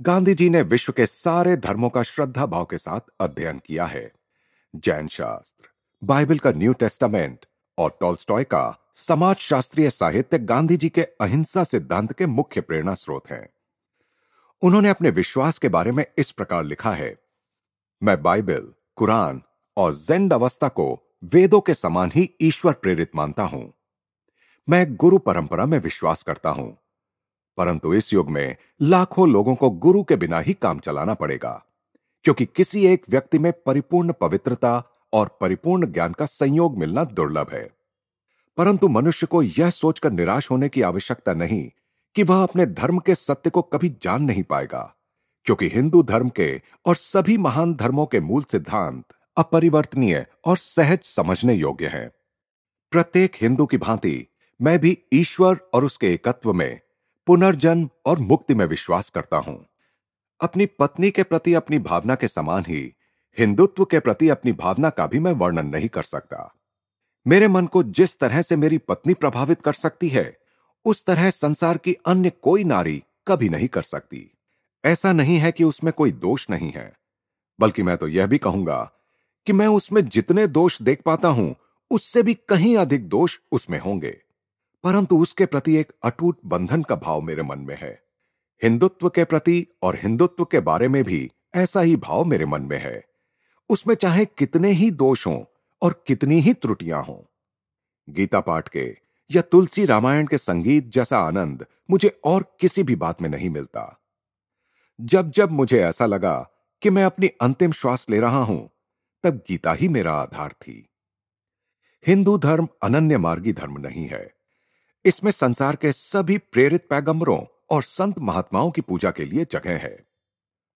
गांधी जी ने विश्व के सारे धर्मों का श्रद्धा भाव के साथ अध्ययन किया है। जैन शास्त्र, बाइबल का न्यू टेस्टामेंट और टॉलस्टॉय का समाज शास्त्रीय साहित्य गांधी जी के अहिंसा सिद्धांत के मुख्य प्रेरणा स्रोत हैं। उन्होंने अपने विश्वास के बारे में इस प्रकार लिखा है मैं बाइबल, कुरान और जेंड अवस्था को वेदों के समान ही ईश्वर प्रेरित मानता हूँ। मैं गुरु परंपरा में विश्वास करता हूँ, परंतु इस युग में लाखों लोगों को गुरु के बिना ही काम चलाना पड़ेगा, क्योंकि किसी एक व्यक्ति में परिपूर्ण पवित्रता और परिपूर्ण ज्ञान का संयोग मिलना दुर्लभ है। परंतु मनुष्य को यह सोचकर निराश होने की आवश्यकता नहीं कि वह अपने धर्म के सत्य को कभी जान नहीं पाएगा। क्योंकि हिंदू धर्म के और सभी महान धर्मों के मूल सिद्धांत अपरिवर्तनीय और सहज समझने योग्य हैं। प्रत्येक हिंदू की भांति मैं भी ईश्वर और उसके एकत्व में पुनर्जन्म और मुक्ति में विश्वास करता हूँ। अपनी पत्नी के प्रति अपनी भावना के समान ही हिंदुत्व के प्रति अपनी भावना का भी मैं वर्णन नहीं कर सकता। मेरे मन को जिस तरह से मेरी पत्नी प्रभावित कर सकती है, उस तरह संसार की अन्य कोई नारी कभी नहीं कर सकती। ऐसा नहीं है कि उसमें कोई दोष नहीं है, बल्कि मैं तो यह भी कहूँगा कि मैं उसमें जितने दोष देख पाता हूँ, उससे भी कहीं अधिक दोष उसमें होंगे। परंतु उसके प्रति एक अटूट बंधन का भाव मेरे मन में है। हिंदुत्व के प्रति और हिंदुत्व के बारे में भी ऐसा ही भाव मेरे मन में है। उसमें चाहे कितने ही दोष हों और कितनी ही त्रुटियाँ हों। गीता पाठ के या तुलसी रामायण के संगीत जैसा आनंद मुझे और किसी भी बात में नहीं मिलता। जब जब मुझे ऐसा लगा कि मैं अपनी अंतिम श्वास ले रहा हूँ, तब गीता ही मेरा आधार थी। हिंदू धर्म अनन्य मार्गी धर्म नहीं है। इसमें संसार के सभी प्रेरित पैगंबरों और संत महात्माओं की पूजा के लिए जगह है।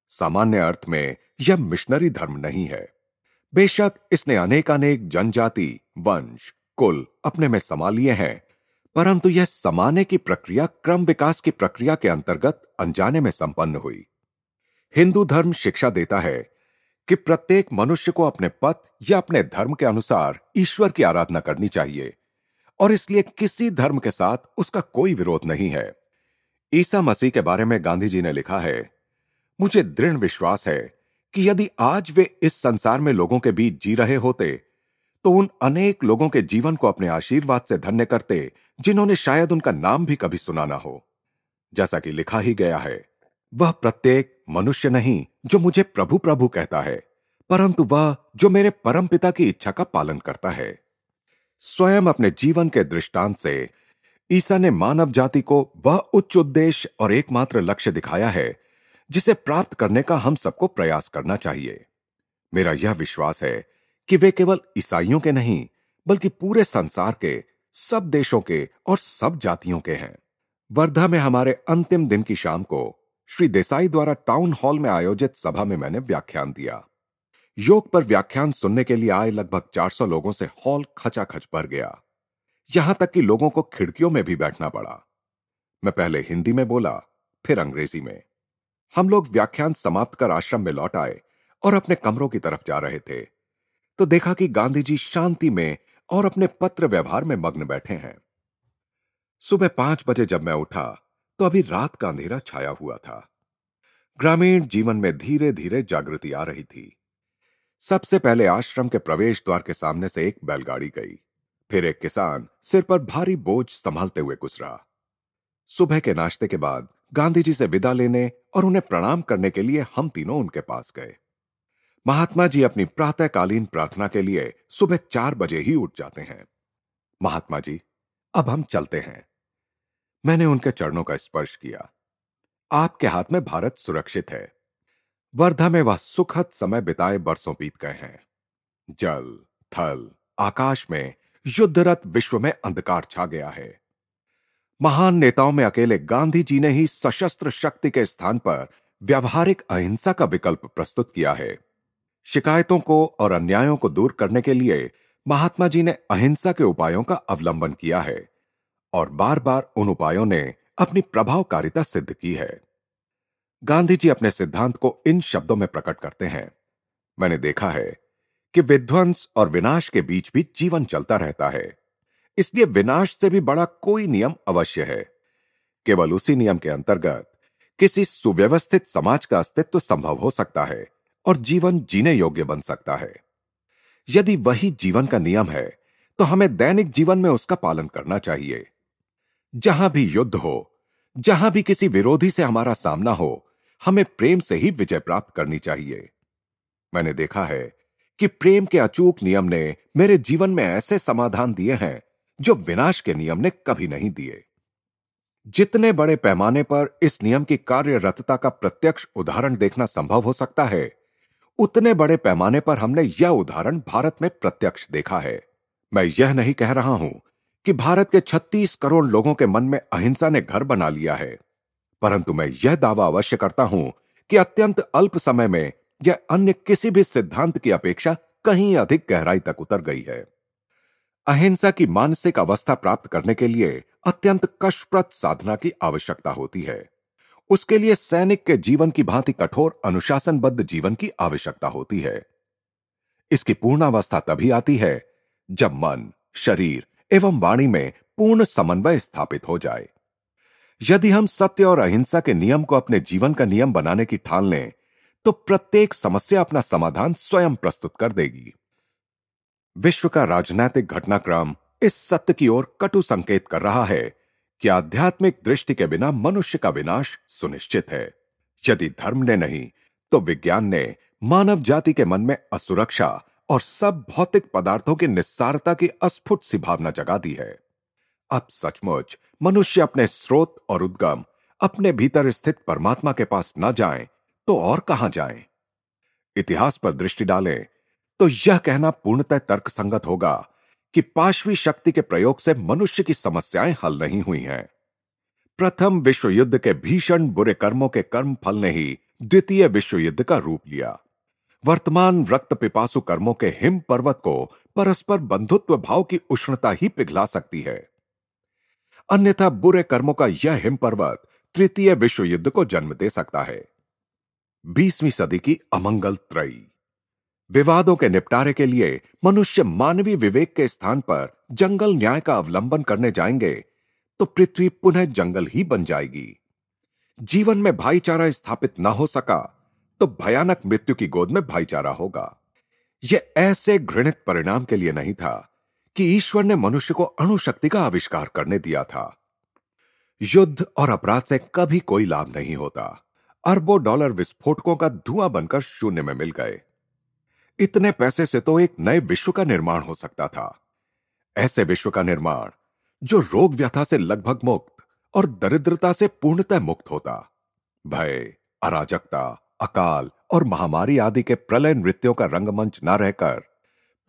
सामान्य अर्थ में यह मिशनरी धर्म नहीं है। बेशक इसने अनेकानेक जनजाति, वंश, कुल अपने में समा लिए हैं, परंतु यह समाने की प्रक्रिया क्रम विकास की प्रक्रिया के अंतर्गत अनजाने में संपन्न हुई। हिंदू धर्म शिक्षा देता है कि प्रत्येक मनुष्य को अपने पथ या अपने धर्म के अनुसार ईश्वर की आराधना करनी चाहिए, और इसलिए किसी धर्म के साथ उसका कोई विरोध नहीं है। ईसा मसीह के बारे में गांधी जी ने लिखा है, मुझे दृढ़ विश्वास है कि यदि आज वे इस संसार में लोगों के बीच जी रहे होते तो उन अनेक लोगों के जीवन को अपने आशीर्वाद से धन्य करते, जिन्होंने शायद उनका नाम भी कभी सुना ना हो। जैसा कि लिखा ही गया है वह प्रत्येक मनुष्य नहीं, जो मुझे प्रभु प्रभु कहता है, परंतु वह जो मेरे परम पिता की इच्छा का पालन करता है। स्वयं अपने जीवन के दृष्टांत से, ईसा ने मानव जाति को वह उच्च उद्देश्य और एकमात्र लक्ष्य दिखाया है, जिसे प्राप्त करने का हम सबको प्रयास करना चाहिए। मेरा यह विश्वास है कि वे केवल ईसाइयों के नहीं, बल्कि पूरे संसार के, सब देशों के और सब जातियों के हैं। वर्धा में हमारे अंतिम दिन की शाम को श्री देसाई द्वारा टाउन हॉल में आयोजित सभा में मैंने व्याख्यान दिया। योग पर व्याख्यान सुनने के लिए आए लगभग 400 लोगों से हॉल खचाखच भर गया। यहाँ तक कि लोगों को खिड़कियों में भी बैठना पड़ा। मैं पहले हिंदी में बोला, फिर अंग्रेज़ी में। हम लोग व्याख्यान समाप्त कर आश्रम में लौट आए और अपने कमरों की तरफ़ जा रहे थे। तो देखा कि गांधी जी शांति में और अपने पत्र व्यवहार में मग्न बैठे हैं। सुबह पाँच बजे जब मैं उठा तो अभी रात का अंधेरा छाया हुआ था। ग्रामीण जीवन में धीरे धीरे जागृति आ रही थी। सबसे पहले आश्रम के प्रवेश द्वार के सामने से एक बैलगाड़ी गई। फिर एक किसान सिर पर भारी बोझ संभालते हुए गुजरा। सुबह के नाश्ते के बाद गांधी जी से विदा लेने और उन्हें प्रणाम करने के लिए हम तीनों उनके पास गए। महात्मा जी अपनी प्रातःकालीन प्रार्थना के लिए सुबह चार बजे ही उठ जाते हैं। महात्मा जी, अब हम चलते हैं। मैंने उनके चरणों का स्पर्श किया। आपके हाथ में भारत सुरक्षित है। वर्धा में वह सुखद समय बिताए बरसों बीत गए हैं। जल, थल, आकाश में युद्धरत विश्व में अंधकार छा गया है। महान नेताओं में अकेले गांधी जी ने ही सशस्त्र शक्ति के स्थान पर व्यावहारिक अहिंसा का विकल्प प्रस्तुत किया है। शिकायतों को और अन्यायों को दूर करने के लिए महात्मा जी ने अहिंसा के उपायों का अवलंबन किया है। और बार बार उन उपायों ने अपनी प्रभावकारिता सिद्ध की है। गांधी जी अपने सिद्धांत को इन शब्दों में प्रकट करते हैं। मैंने देखा है कि विध्वंस और विनाश के बीच भी जीवन चलता रहता है। इसलिए विनाश से भी बड़ा कोई नियम अवश्य है। केवल उसी नियम के अंतर्गत किसी सुव्यवस्थित समाज का अस्तित्व संभव हो सकता है और जीवन जीने योग्य बन सकता है। यदि वही जीवन का नियम है तो हमें दैनिक जीवन में उसका पालन करना चाहिए। जहाँ भी युद्ध हो, जहाँ भी किसी विरोधी से हमारा सामना हो, हमें प्रेम से ही विजय प्राप्त करनी चाहिए। मैंने देखा है कि प्रेम के अचूक नियम ने मेरे जीवन में ऐसे समाधान दिए हैं जो विनाश के नियम ने कभी नहीं दिए। जितने बड़े पैमाने पर इस नियम की कार्यरतता का प्रत्यक्ष उदाहरण देखना संभव हो सकता है, उतने बड़े पैमाने पर हमने यह उदाहरण भारत में प्रत्यक्ष देखा है। मैं यह नहीं कह रहा हूँ कि भारत के 36 करोड़ लोगों के मन में अहिंसा ने घर बना लिया है। परंतु मैं यह दावा अवश्य करता हूँ कि अत्यंत अल्प समय में यह अन्य किसी भी सिद्धांत की अपेक्षा कहीं अधिक गहराई तक उतर गई है। अहिंसा की मानसिक अवस्था प्राप्त करने के लिए अत्यंत कष्टप्रद साधना की आवश्यकता होती है। उसके लिए सैनिक के जीवन की भांति कठोर अनुशासनबद्ध जीवन की आवश्यकता होती है। इसकी पूर्णावस्था तभी आती है जब मन, शरीर एवं वाणी में पूर्ण समन्वय स्थापित हो जाए। यदि हम सत्य और अहिंसा के नियम को अपने जीवन का नियम बनाने की ठान लें तो प्रत्येक समस्या अपना समाधान स्वयं प्रस्तुत कर देगी। विश्व का राजनैतिक घटनाक्रम इस सत्य की ओर कटु संकेत कर रहा है कि आध्यात्मिक दृष्टि के बिना मनुष्य का विनाश सुनिश्चित है। यदि धर्म ने नहीं तो विज्ञान ने मानव जाति के मन में असुरक्षा और सब भौतिक पदार्थों की निस्सारता की अस्फुट सी भावना जगा दी है। अब सचमुच, मनुष्य अपने स्रोत और उद्गम, अपने भीतर स्थित परमात्मा के पास न जाए तो और कहाँ जाए? इतिहास पर दृष्टि डालें तो यह कहना पूर्णतः तर्कसंगत होगा कि पाशवी शक्ति के प्रयोग से मनुष्य की समस्याएँ हल नहीं हुई हैं। प्रथम विश्व युद्ध के भीषण बुरे कर्मों के कर्म फल ने ही द्वितीय विश्व युद्ध का रूप लिया। वर्तमान रक्त पिपासु कर्मों के हिम पर्वत को परस्पर बंधुत्व भाव की उष्णता ही पिघला सकती है। अन्यथा बुरे कर्मों का यह हिम पर्वत तृतीय विश्व युद्ध को जन्म दे सकता है। बीसवीं सदी की अमंगल त्रयी। विवादों के निपटारे के लिए मनुष्य मानवीय विवेक के स्थान पर जंगल न्याय का अवलंबन करने जाएँगे तो पृथ्वी पुनः जंगल ही बन जाएगी। जीवन में भाईचारा स्थापित न हो सका तो भयानक मृत्यु की गोद में भाईचारा होगा। यह ऐसे घृणित परिणाम के लिए नहीं था कि ईश्वर ने मनुष्य को अणुशक्ति का आविष्कार करने दिया था। युद्ध और अपराध से कभी कोई लाभ नहीं होता। अरबों डॉलर विस्फोटकों का धुआँ बनकर शून्य में मिल गए। इतने पैसे से तो एक नए विश्व का निर्माण हो सकता था। ऐसे विश्व का निर्माण, जो रोग व्यथा से लगभग मुक्त और दरिद्रता से पूर्णतः मुक्त होता। भय, अराजकता अकाल और महामारी आदि के प्रलय नृत्यों का रंगमंच न रहकर,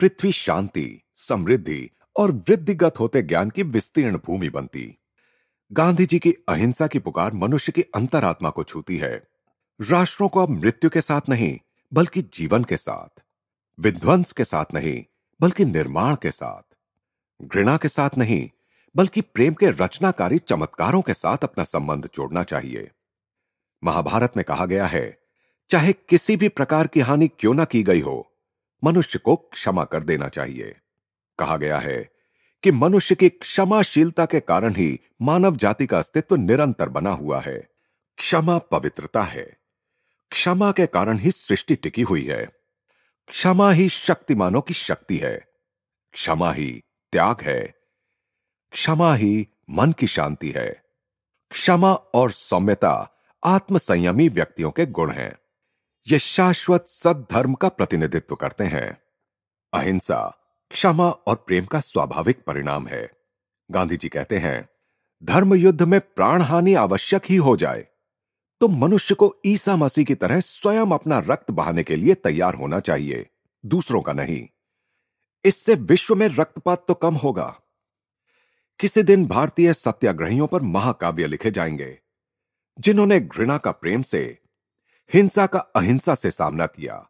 पृथ्वी शांति, समृद्धि और वृद्धिगत होते ज्ञान की विस्तीर्ण भूमि बनती। गांधी जी की अहिंसा की पुकार मनुष्य की अंतरात्मा को छूती है। राष्ट्रों को अब मृत्यु के साथ नहीं, बल्कि जीवन के साथ, विध्वंस के साथ नहीं, बल्कि निर्माण के साथ, घृणा के साथ नहीं, बल्कि प्रेम के रचनाकारी चमत्कारों के साथ अपना संबंध जोड़ना चाहिए। महाभारत में कहा गया है चाहे किसी भी प्रकार की हानि क्यों ना की गई हो, मनुष्य को क्षमा कर देना चाहिए। कहा गया है कि मनुष्य की क्षमाशीलता के कारण ही मानव जाति का अस्तित्व निरंतर बना हुआ है। क्षमा पवित्रता है। क्षमा के कारण ही सृष्टि टिकी हुई है। क्षमा ही शक्तिमानों की शक्ति है। क्षमा ही त्याग है। क्षमा ही मन की शांति है। क्षमा और सौम्यता आत्मसंयमी व्यक्तियों के गुण हैं। ये शाश्वत सद्धर्म का प्रतिनिधित्व करते हैं। अहिंसा, क्षमा और प्रेम का स्वाभाविक परिणाम है। गांधी जी कहते हैं, धर्म युद्ध में प्राण हानि आवश्यक ही हो जाए। तो मनुष्य को ईसा मसीह की तरह स्वयं अपना रक्त बहाने के लिए तैयार होना चाहिए, दूसरों का नहीं। इससे विश्व में रक्तपात तो कम होगा। किसी दिन भारतीय सत्याग्रहियों पर महाकाव्य लिखे जाएँगे, जिन्होंने घृणा का प्रेम से हिंसा का अहिंसा से सामना किया,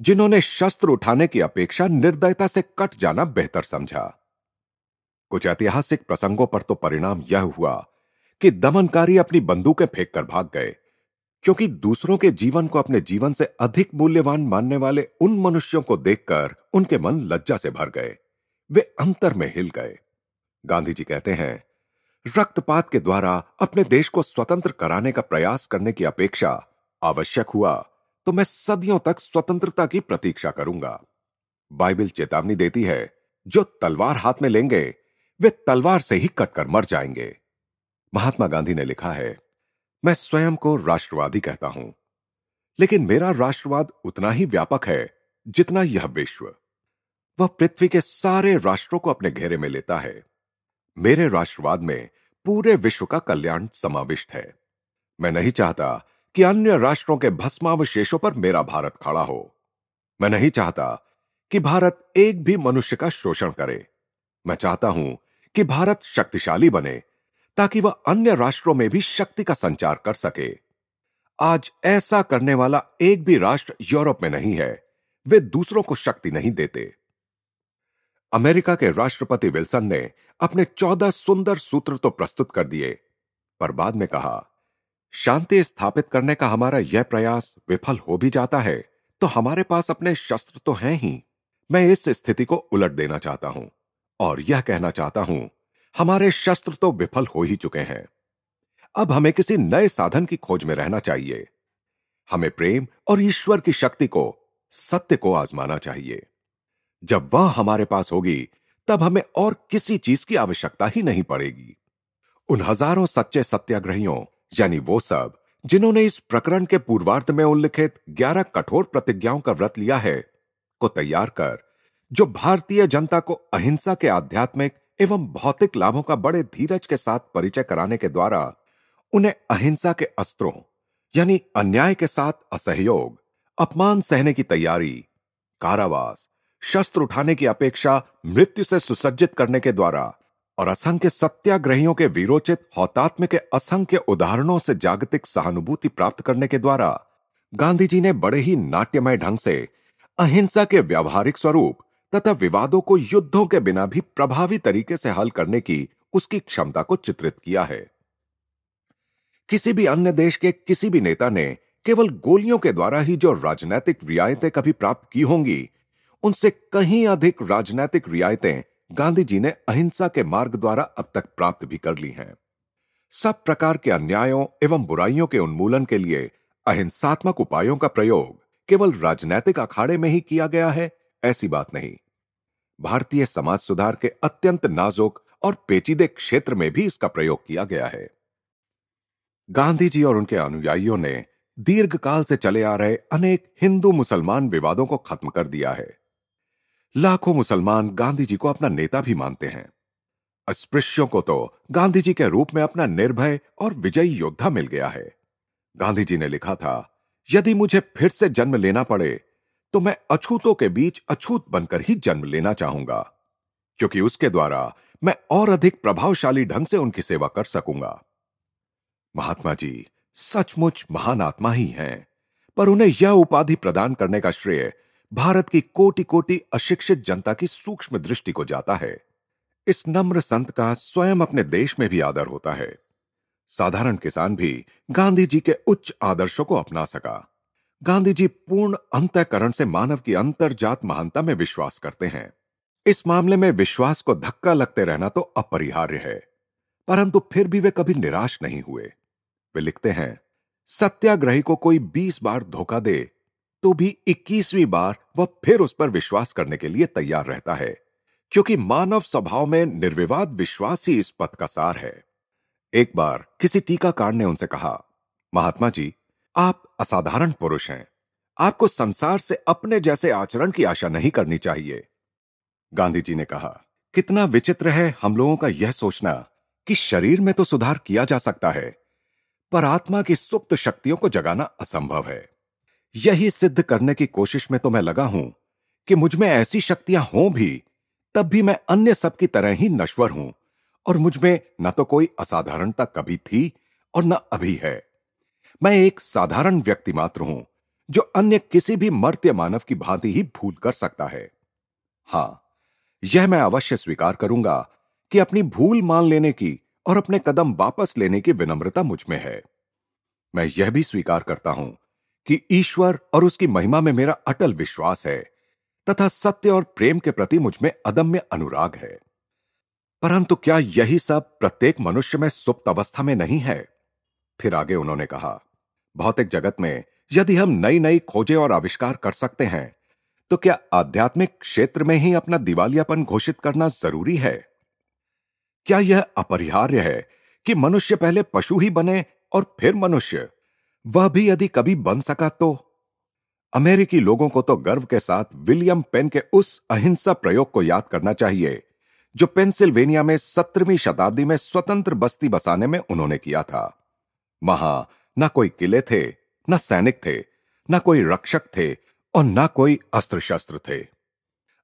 जिन्होंने शस्त्र उठाने की अपेक्षा निर्दयता से कट जाना बेहतर समझा। कुछ ऐतिहासिक प्रसंगों पर तो परिणाम यह हुआ कि दमनकारी अपनी बंदूकें फेंक कर भाग गए, क्योंकि दूसरों के जीवन को अपने जीवन से अधिक मूल्यवान मानने वाले उन मनुष्यों को देखकर उनके मन लज्जा से भर गए। वे अंतर में हिल गए। गांधी जी कहते हैं, रक्तपात के द्वारा अपने देश को स्वतंत्र कराने का प्रयास करने की अपेक्षा आवश्यक हुआ तो मैं सदियों तक स्वतंत्रता की प्रतीक्षा करूँगा। बाइबल चेतावनी देती है, जो तलवार हाथ में लेंगे, वे तलवार से ही कटकर मर जाएँगे। महात्मा गांधी ने लिखा है, मैं स्वयं को राष्ट्रवादी कहता हूँ, लेकिन मेरा राष्ट्रवाद उतना ही व्यापक है, जितना यह विश्व। वह पृथ्वी के सारे राष्ट्रों को अपने घेरे में लेता है। मेरे राष्ट्रवाद में पूरे विश्व का कल्याण समाविष्ट है। मैं नहीं चाहता कि अन्य राष्ट्रों के भस्मावशेषों पर मेरा भारत खड़ा हो। मैं नहीं चाहता कि भारत एक भी मनुष्य का शोषण करे। मैं चाहता हूँ कि भारत शक्तिशाली बने, ताकि वह अन्य राष्ट्रों में भी शक्ति का संचार कर सके। आज ऐसा करने वाला एक भी राष्ट्र यूरोप में नहीं है। वे दूसरों को शक्ति नहीं देते। अमेरिका के राष्ट्रपति विल्सन ने अपने चौदह सुंदर सूत्र तो प्रस्तुत कर दिए, पर बाद में कहा शांति स्थापित करने का हमारा यह प्रयास विफल हो भी जाता है तो हमारे पास अपने शस्त्र तो हैं ही। मैं इस स्थिति को उलट देना चाहता हूँ और यह कहना चाहता हूँ, हमारे शस्त्र तो विफल हो ही चुके हैं। अब हमें किसी नए साधन की खोज में रहना चाहिए। हमें प्रेम और ईश्वर की शक्ति को, सत्य को आजमाना चाहिए। जब वह हमारे पास होगी, तब हमें और किसी चीज़ की आवश्यकता ही नहीं पड़ेगी। उन हज़ारों सच्चे सत्याग्रहियों यानी वो सब, जिन्होंने इस प्रकरण के पूर्वार्ध में उल्लिखित ग्यारह कठोर प्रतिज्ञाओं का व्रत लिया है, को तैयार कर, जो भारतीय जनता को अहिंसा के आध्यात्मिक एवं भौतिक लाभों का बड़े धीरज के साथ परिचय कराने के द्वारा उन्हें अहिंसा के अस्त्रों, यानी अन्याय के साथ असहयोग, अपमान सहने की तैयारी, कारावास, शस्त्र उठाने की अपेक्षा मृत्यु से सुसज्जित करने के द्वारा और असंख्य सत्याग्रहियों के विरोचित, हौतात्म्य के असंख्य उदाहरणों से जागतिक सहानुभूति प्राप्त करने के द्वारा गांधी जी ने बड़े ही नाट्यमय ढंग से अहिंसा के व्यावहारिक स्वरूप तथा विवादों को युद्धों के बिना भी प्रभावी तरीके से हल करने की उसकी क्षमता को चित्रित किया है। किसी भी अन्य देश के किसी भी नेता ने केवल गोलियों के द्वारा ही जो राजनैतिक रियायतें कभी प्राप्त की होंगी, उनसे कहीं अधिक राजनैतिक रियायतें गांधी जी ने अहिंसा के मार्ग द्वारा अब तक प्राप्त भी कर ली हैं। सब प्रकार के अन्यायों एवं बुराइयों के उन्मूलन के लिए अहिंसात्मक उपायों का प्रयोग केवल राजनैतिक अखाड़े में ही किया गया है, ऐसी बात नहीं। भारतीय समाज सुधार के अत्यंत नाजुक और पेचीदे क्षेत्र में भी इसका प्रयोग किया गया है। गांधी जी और उनके अनुयायियों ने दीर्घकाल से चले आ रहे अनेक हिंदू मुसलमान विवादों को खत्म कर दिया है। लाखों मुसलमान गांधी जी को अपना नेता भी मानते हैं। अस्पृश्यों को तो गांधी जी के रूप में अपना निर्भय और विजयी योद्धा मिल गया है। गांधी जी ने लिखा था, यदि मुझे फिर से जन्म लेना पड़े तो मैं अछूतों के बीच अछूत बनकर ही जन्म लेना चाहूँगा, क्योंकि उसके द्वारा मैं और अधिक प्रभावशाली ढंग से उनकी सेवा कर सकूँगा। महात्मा जी सचमुच महान आत्मा ही हैं, पर उन्हें यह उपाधि प्रदान करने का श्रेय भारत की कोटि कोटि अशिक्षित जनता की सूक्ष्म दृष्टि को जाता है। इस नम्र संत का स्वयं अपने देश में भी आदर होता है। साधारण किसान भी गांधी जी के उच्च आदर्शों को अपना सका। गांधी जी पूर्ण अंतकरण से मानव की अंतरजात महानता में विश्वास करते हैं। इस मामले में विश्वास को धक्का लगते रहना तो अपरिहार्य है, परंतु फिर भी वे कभी निराश नहीं हुए। वे लिखते हैं, सत्याग्रही को कोई बीस बार धोखा दे तो भी इक्कीसवीं बार वह फिर उस पर विश्वास करने के लिए तैयार रहता है, क्योंकि मानव स्वभाव में निर्विवाद विश्वास ही इस पथ का सार है। एक बार किसी टीकाकार ने उनसे कहा, महात्मा जी, आप असाधारण पुरुष हैं। आपको संसार से अपने जैसे आचरण की आशा नहीं करनी चाहिए। गांधी जी ने कहा, कितना विचित्र है हम लोगों का यह सोचना कि शरीर में तो सुधार किया जा सकता है, पर आत्मा की सुप्त शक्तियों को जगाना असंभव है। यही सिद्ध करने की कोशिश में तो मैं लगा हूँ कि मुझमें ऐसी शक्तियाँ हों भी, तब भी मैं अन्य सब की तरह ही नश्वर हूँ, और मुझमें न तो कोई असाधारणता कभी थी और न अभी है। मैं एक साधारण व्यक्ति मात्र हूँ, जो अन्य किसी भी मर्त्य मानव की भांति ही भूल कर सकता है। हाँ, यह मैं अवश्य स्वीकार करूँगा कि अपनी भूल मान लेने की और अपने कदम वापस लेने की विनम्रता मुझमें है। मैं यह भी स्वीकार करता हूँ कि ईश्वर और उसकी महिमा में मेरा अटल विश्वास है, तथा सत्य और प्रेम के प्रति मुझमें अदम्य अनुराग है। परंतु क्या यही सब प्रत्येक मनुष्य में सुप्त अवस्था में नहीं है? फिर आगे उन्होंने कहा, भौतिक जगत में यदि हम नई नई खोजें और आविष्कार कर सकते हैं तो क्या आध्यात्मिक क्षेत्र में ही अपना दिवालियापन घोषित करना ज़रूरी है? क्या यह अपरिहार्य है कि मनुष्य पहले पशु ही बने और फिर मनुष्य? वह भी यदि कभी बन सका तो। अमेरिकी लोगों को तो गर्व के साथ विलियम पेन के उस अहिंसा प्रयोग को याद करना चाहिए, जो पेंसिल्वेनिया में सत्रहवीं शताब्दी में स्वतंत्र बस्ती बसाने में उन्होंने किया था। वहाँ न कोई किले थे, न सैनिक थे, न कोई रक्षक थे और न कोई अस्त्र शस्त्र थे।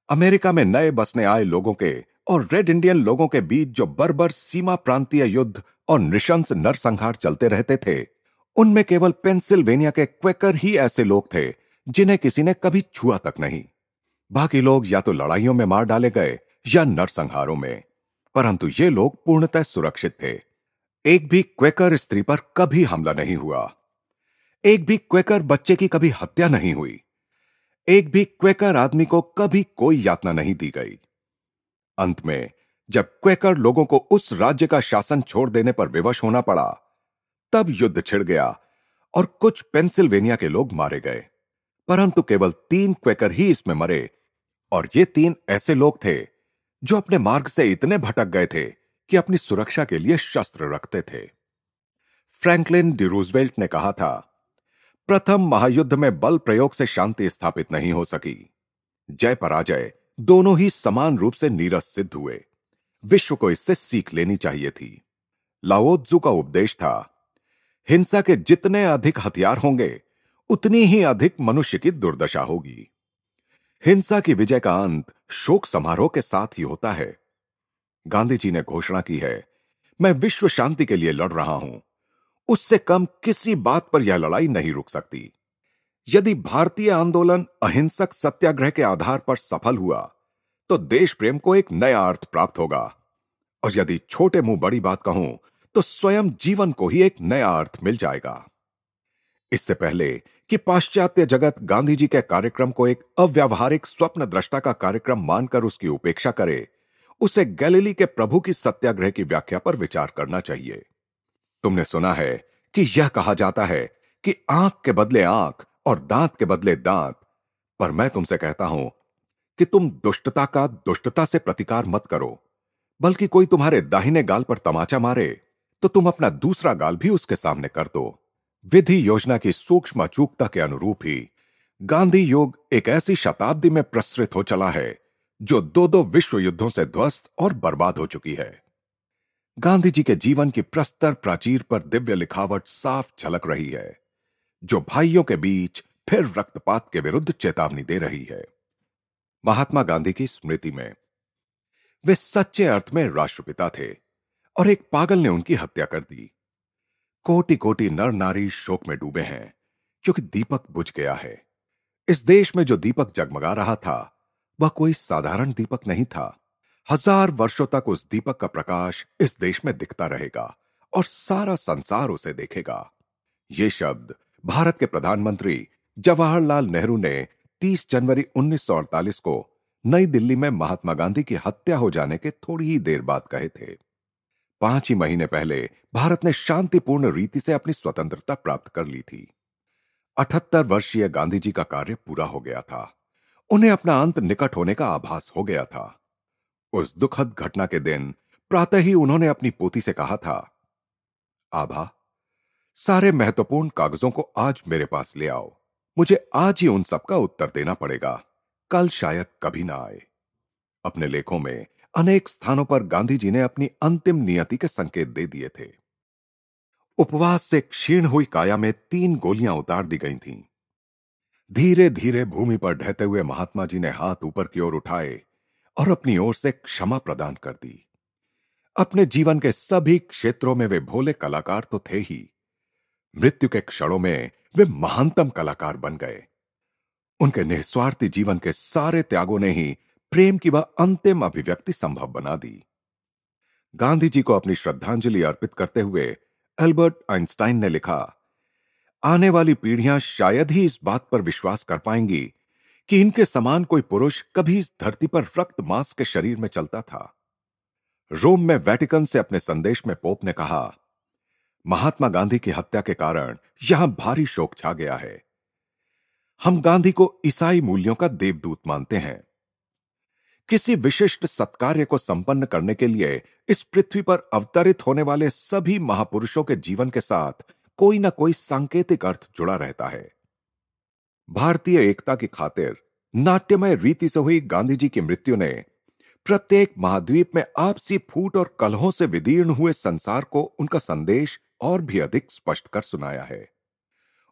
अमेरिका में नए बसने आए लोगों के और रेड इंडियन लोगों के बीच जो बर्बर सीमा प्रांतीय युद्ध और नृशंस नरसंहार चलते रहते थे उनमें केवल पेंसिल्वेनिया के क्वेकर ही ऐसे लोग थे, जिन्हें किसी ने कभी छुआ तक नहीं। बाकी लोग या तो लड़ाइयों में मार डाले गए, या नरसंहारों में। परंतु ये लोग पूर्णतः सुरक्षित थे। एक भी क्वेकर स्त्री पर कभी हमला नहीं हुआ। एक भी क्वेकर बच्चे की कभी हत्या नहीं हुई। एक भी क्वेकर आदमी को कभी कोई यातना नहीं दी गई। अंत में, जब क्वेकर लोगों को उस राज्य का शासन छोड़ देने पर विवश होना पड़ा तब युद्ध छिड़ गया और कुछ पेंसिल्वेनिया के लोग मारे गए। परंतु केवल तीन क्वेकर ही इसमें मरे और ये तीन ऐसे लोग थे जो अपने मार्ग से इतने भटक गए थे कि अपनी सुरक्षा के लिए शस्त्र रखते थे। फ्रैंकलिन डिरूजवेल्ट ने कहा था, प्रथम महायुद्ध में बल प्रयोग से शांति स्थापित नहीं हो सकी। जय पराजय, दोनों ही समान रूप से नीरस सिद्ध हुए। विश्व को इससे सीख लेनी चाहिए थी। लाओत्जू का उपदेश था हिंसा के जितने अधिक हथियार होंगे, उतनी ही अधिक मनुष्य की दुर्दशा होगी। हिंसा की विजय का अंत शोक समारोह के साथ ही होता है। गांधी जी ने घोषणा की है, मैं विश्व शांति के लिए लड़ रहा हूँ। उससे कम किसी बात पर यह लड़ाई नहीं रुक सकती। यदि भारतीय आंदोलन अहिंसक सत्याग्रह के आधार पर सफल हुआ तो देश प्रेम को एक नया अर्थ प्राप्त होगा। और यदि छोटे मुँह बड़ी बात कहूँ तो स्वयं जीवन को ही एक नया अर्थ मिल जाएगा। इससे पहले कि पाश्चात्य जगत गांधी जी के कार्यक्रम को एक अव्यावहारिक स्वप्न दृष्टा का कार्यक्रम मानकर उसकी उपेक्षा करे, उसे गैलीली के प्रभु की सत्याग्रह की व्याख्या पर विचार करना चाहिए। तुमने सुना है कि यह कहा जाता है कि आँख के बदले आँख और दांत के बदले दांत, पर मैं तुमसे कहता हूँ कि तुम दुष्टता का दुष्टता से प्रतिकार मत करो, बल्कि कोई तुम्हारे दाहिने गाल पर तमाचा मारे। तो तुम अपना दूसरा गाल भी उसके सामने कर दो। विधि योजना की सूक्ष्म अचूकता के अनुरूप ही। गांधी योग एक ऐसी शताब्दी में प्रसृत हो चला है, जो दो दो विश्व युद्धों से ध्वस्त और बर्बाद हो चुकी है। गांधी जी के जीवन की प्रस्तर प्राचीर पर दिव्य लिखावट साफ़ झलक रही है, जो भाइयों के बीच फिर रक्तपात के विरुद्ध चेतावनी दे रही है। महात्मा गांधी की स्मृति में, वे सच्चे अर्थ में राष्ट्रपिता थे। और एक पागल ने उनकी हत्या कर दी। कोटि कोटि नर नारी शोक में डूबे हैं, क्योंकि दीपक बुझ गया है। इस देश में जो दीपक जगमगा रहा था, वह कोई साधारण दीपक नहीं था। हज़ार वर्षों तक उस दीपक का प्रकाश इस देश में दिखता रहेगा और सारा संसार उसे देखेगा। ये शब्द भारत के प्रधानमंत्री जवाहरलाल नेहरू ने 30 जनवरी 1948 को नई दिल्ली में महात्मा गांधी की हत्या हो जाने के थोड़ी ही देर बाद कहे थे। पाँच ही महीने पहले भारत ने शांतिपूर्ण रीति से अपनी स्वतंत्रता प्राप्त कर ली थी। अठहत्तर वर्षीय गांधी जी का कार्य पूरा हो गया था। उन्हें अपना अंत निकट होने का आभास हो गया था। उस दुखद घटना के दिन प्रातः ही उन्होंने अपनी पोती से कहा था, आभा, सारे महत्वपूर्ण कागजों को आज मेरे पास ले आओ। मुझे आज ही उन सबका उत्तर देना पड़ेगा। कल शायद कभी ना आए। अपने लेखों में अनेक स्थानों पर गांधी जी ने अपनी अंतिम नियति के संकेत दे दिए थे। उपवास से क्षीण हुई काया में तीन गोलियाँ उतार दी गई थीं। धीरे धीरे भूमि पर ढहते हुए महात्मा जी ने हाथ ऊपर की ओर उठाए और अपनी ओर से क्षमा प्रदान कर दी। अपने जीवन के सभी क्षेत्रों में वे भोले कलाकार तो थे ही। मृत्यु के क्षणों में वे महानतम कलाकार बन गए। उनके निस्वार्थी जीवन के सारे त्यागों ने ही प्रेम की वह अंतिम अभिव्यक्ति संभव बना दी। गांधी जी को अपनी श्रद्धांजलि अर्पित करते हुए एल्बर्ट आइंस्टाइन ने लिखा, आने वाली पीढ़ियाँ शायद ही इस बात पर विश्वास कर पाएँगी कि इनके समान कोई पुरुष कभी इस धरती पर रक्त मांस के शरीर में चलता था। रोम में वेटिकन से अपने संदेश में पोप ने कहा, महात्मा गांधी की हत्या के कारण यहाँ भारी शोक छा गया है। हम गांधी को ईसाई मूल्यों का देवदूत मानते हैं। किसी विशिष्ट सत्कार्य को संपन्न करने के लिए इस पृथ्वी पर अवतरित होने वाले सभी महापुरुषों के जीवन के साथ कोई ना कोई सांकेतिक अर्थ जुड़ा रहता है। भारतीय एकता की खातिर नाट्यमय रीति से हुई गांधी जी की मृत्यु ने प्रत्येक महाद्वीप में आपसी फूट और कलहों से विदीर्ण हुए संसार को उनका संदेश और भी अधिक स्पष्ट कर सुनाया है।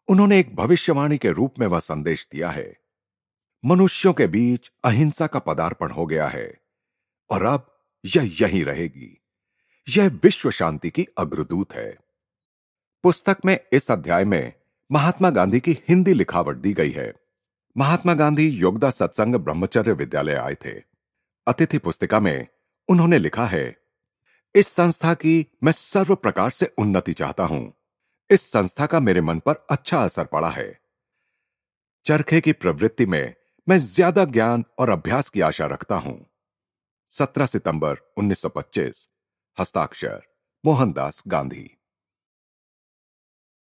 उन्होंने एक भविष्यवाणी के रूप में वह संदेश दिया है। मनुष्यों के बीच अहिंसा का पदार्पण हो गया है, और अब यह यहीं रहेगी। यह विश्व शांति की अग्रदूत है। पुस्तक में इस अध्याय में महात्मा गांधी की हिंदी लिखावट दी गई है। महात्मा गांधी योगदा सत्संग ब्रह्मचर्य विद्यालय आए थे। अतिथि पुस्तिका में उन्होंने लिखा है, इस संस्था की मैं सर्व प्रकार से उन्नति चाहता हूँ। इस संस्था का मेरे मन पर अच्छा असर पड़ा है। चरखे की प्रवृत्ति में मैं ज़्यादा ज्ञान और अभ्यास की आशा रखता हूँ। 17 सितंबर 1925 हस्ताक्षर, मोहनदास गांधी।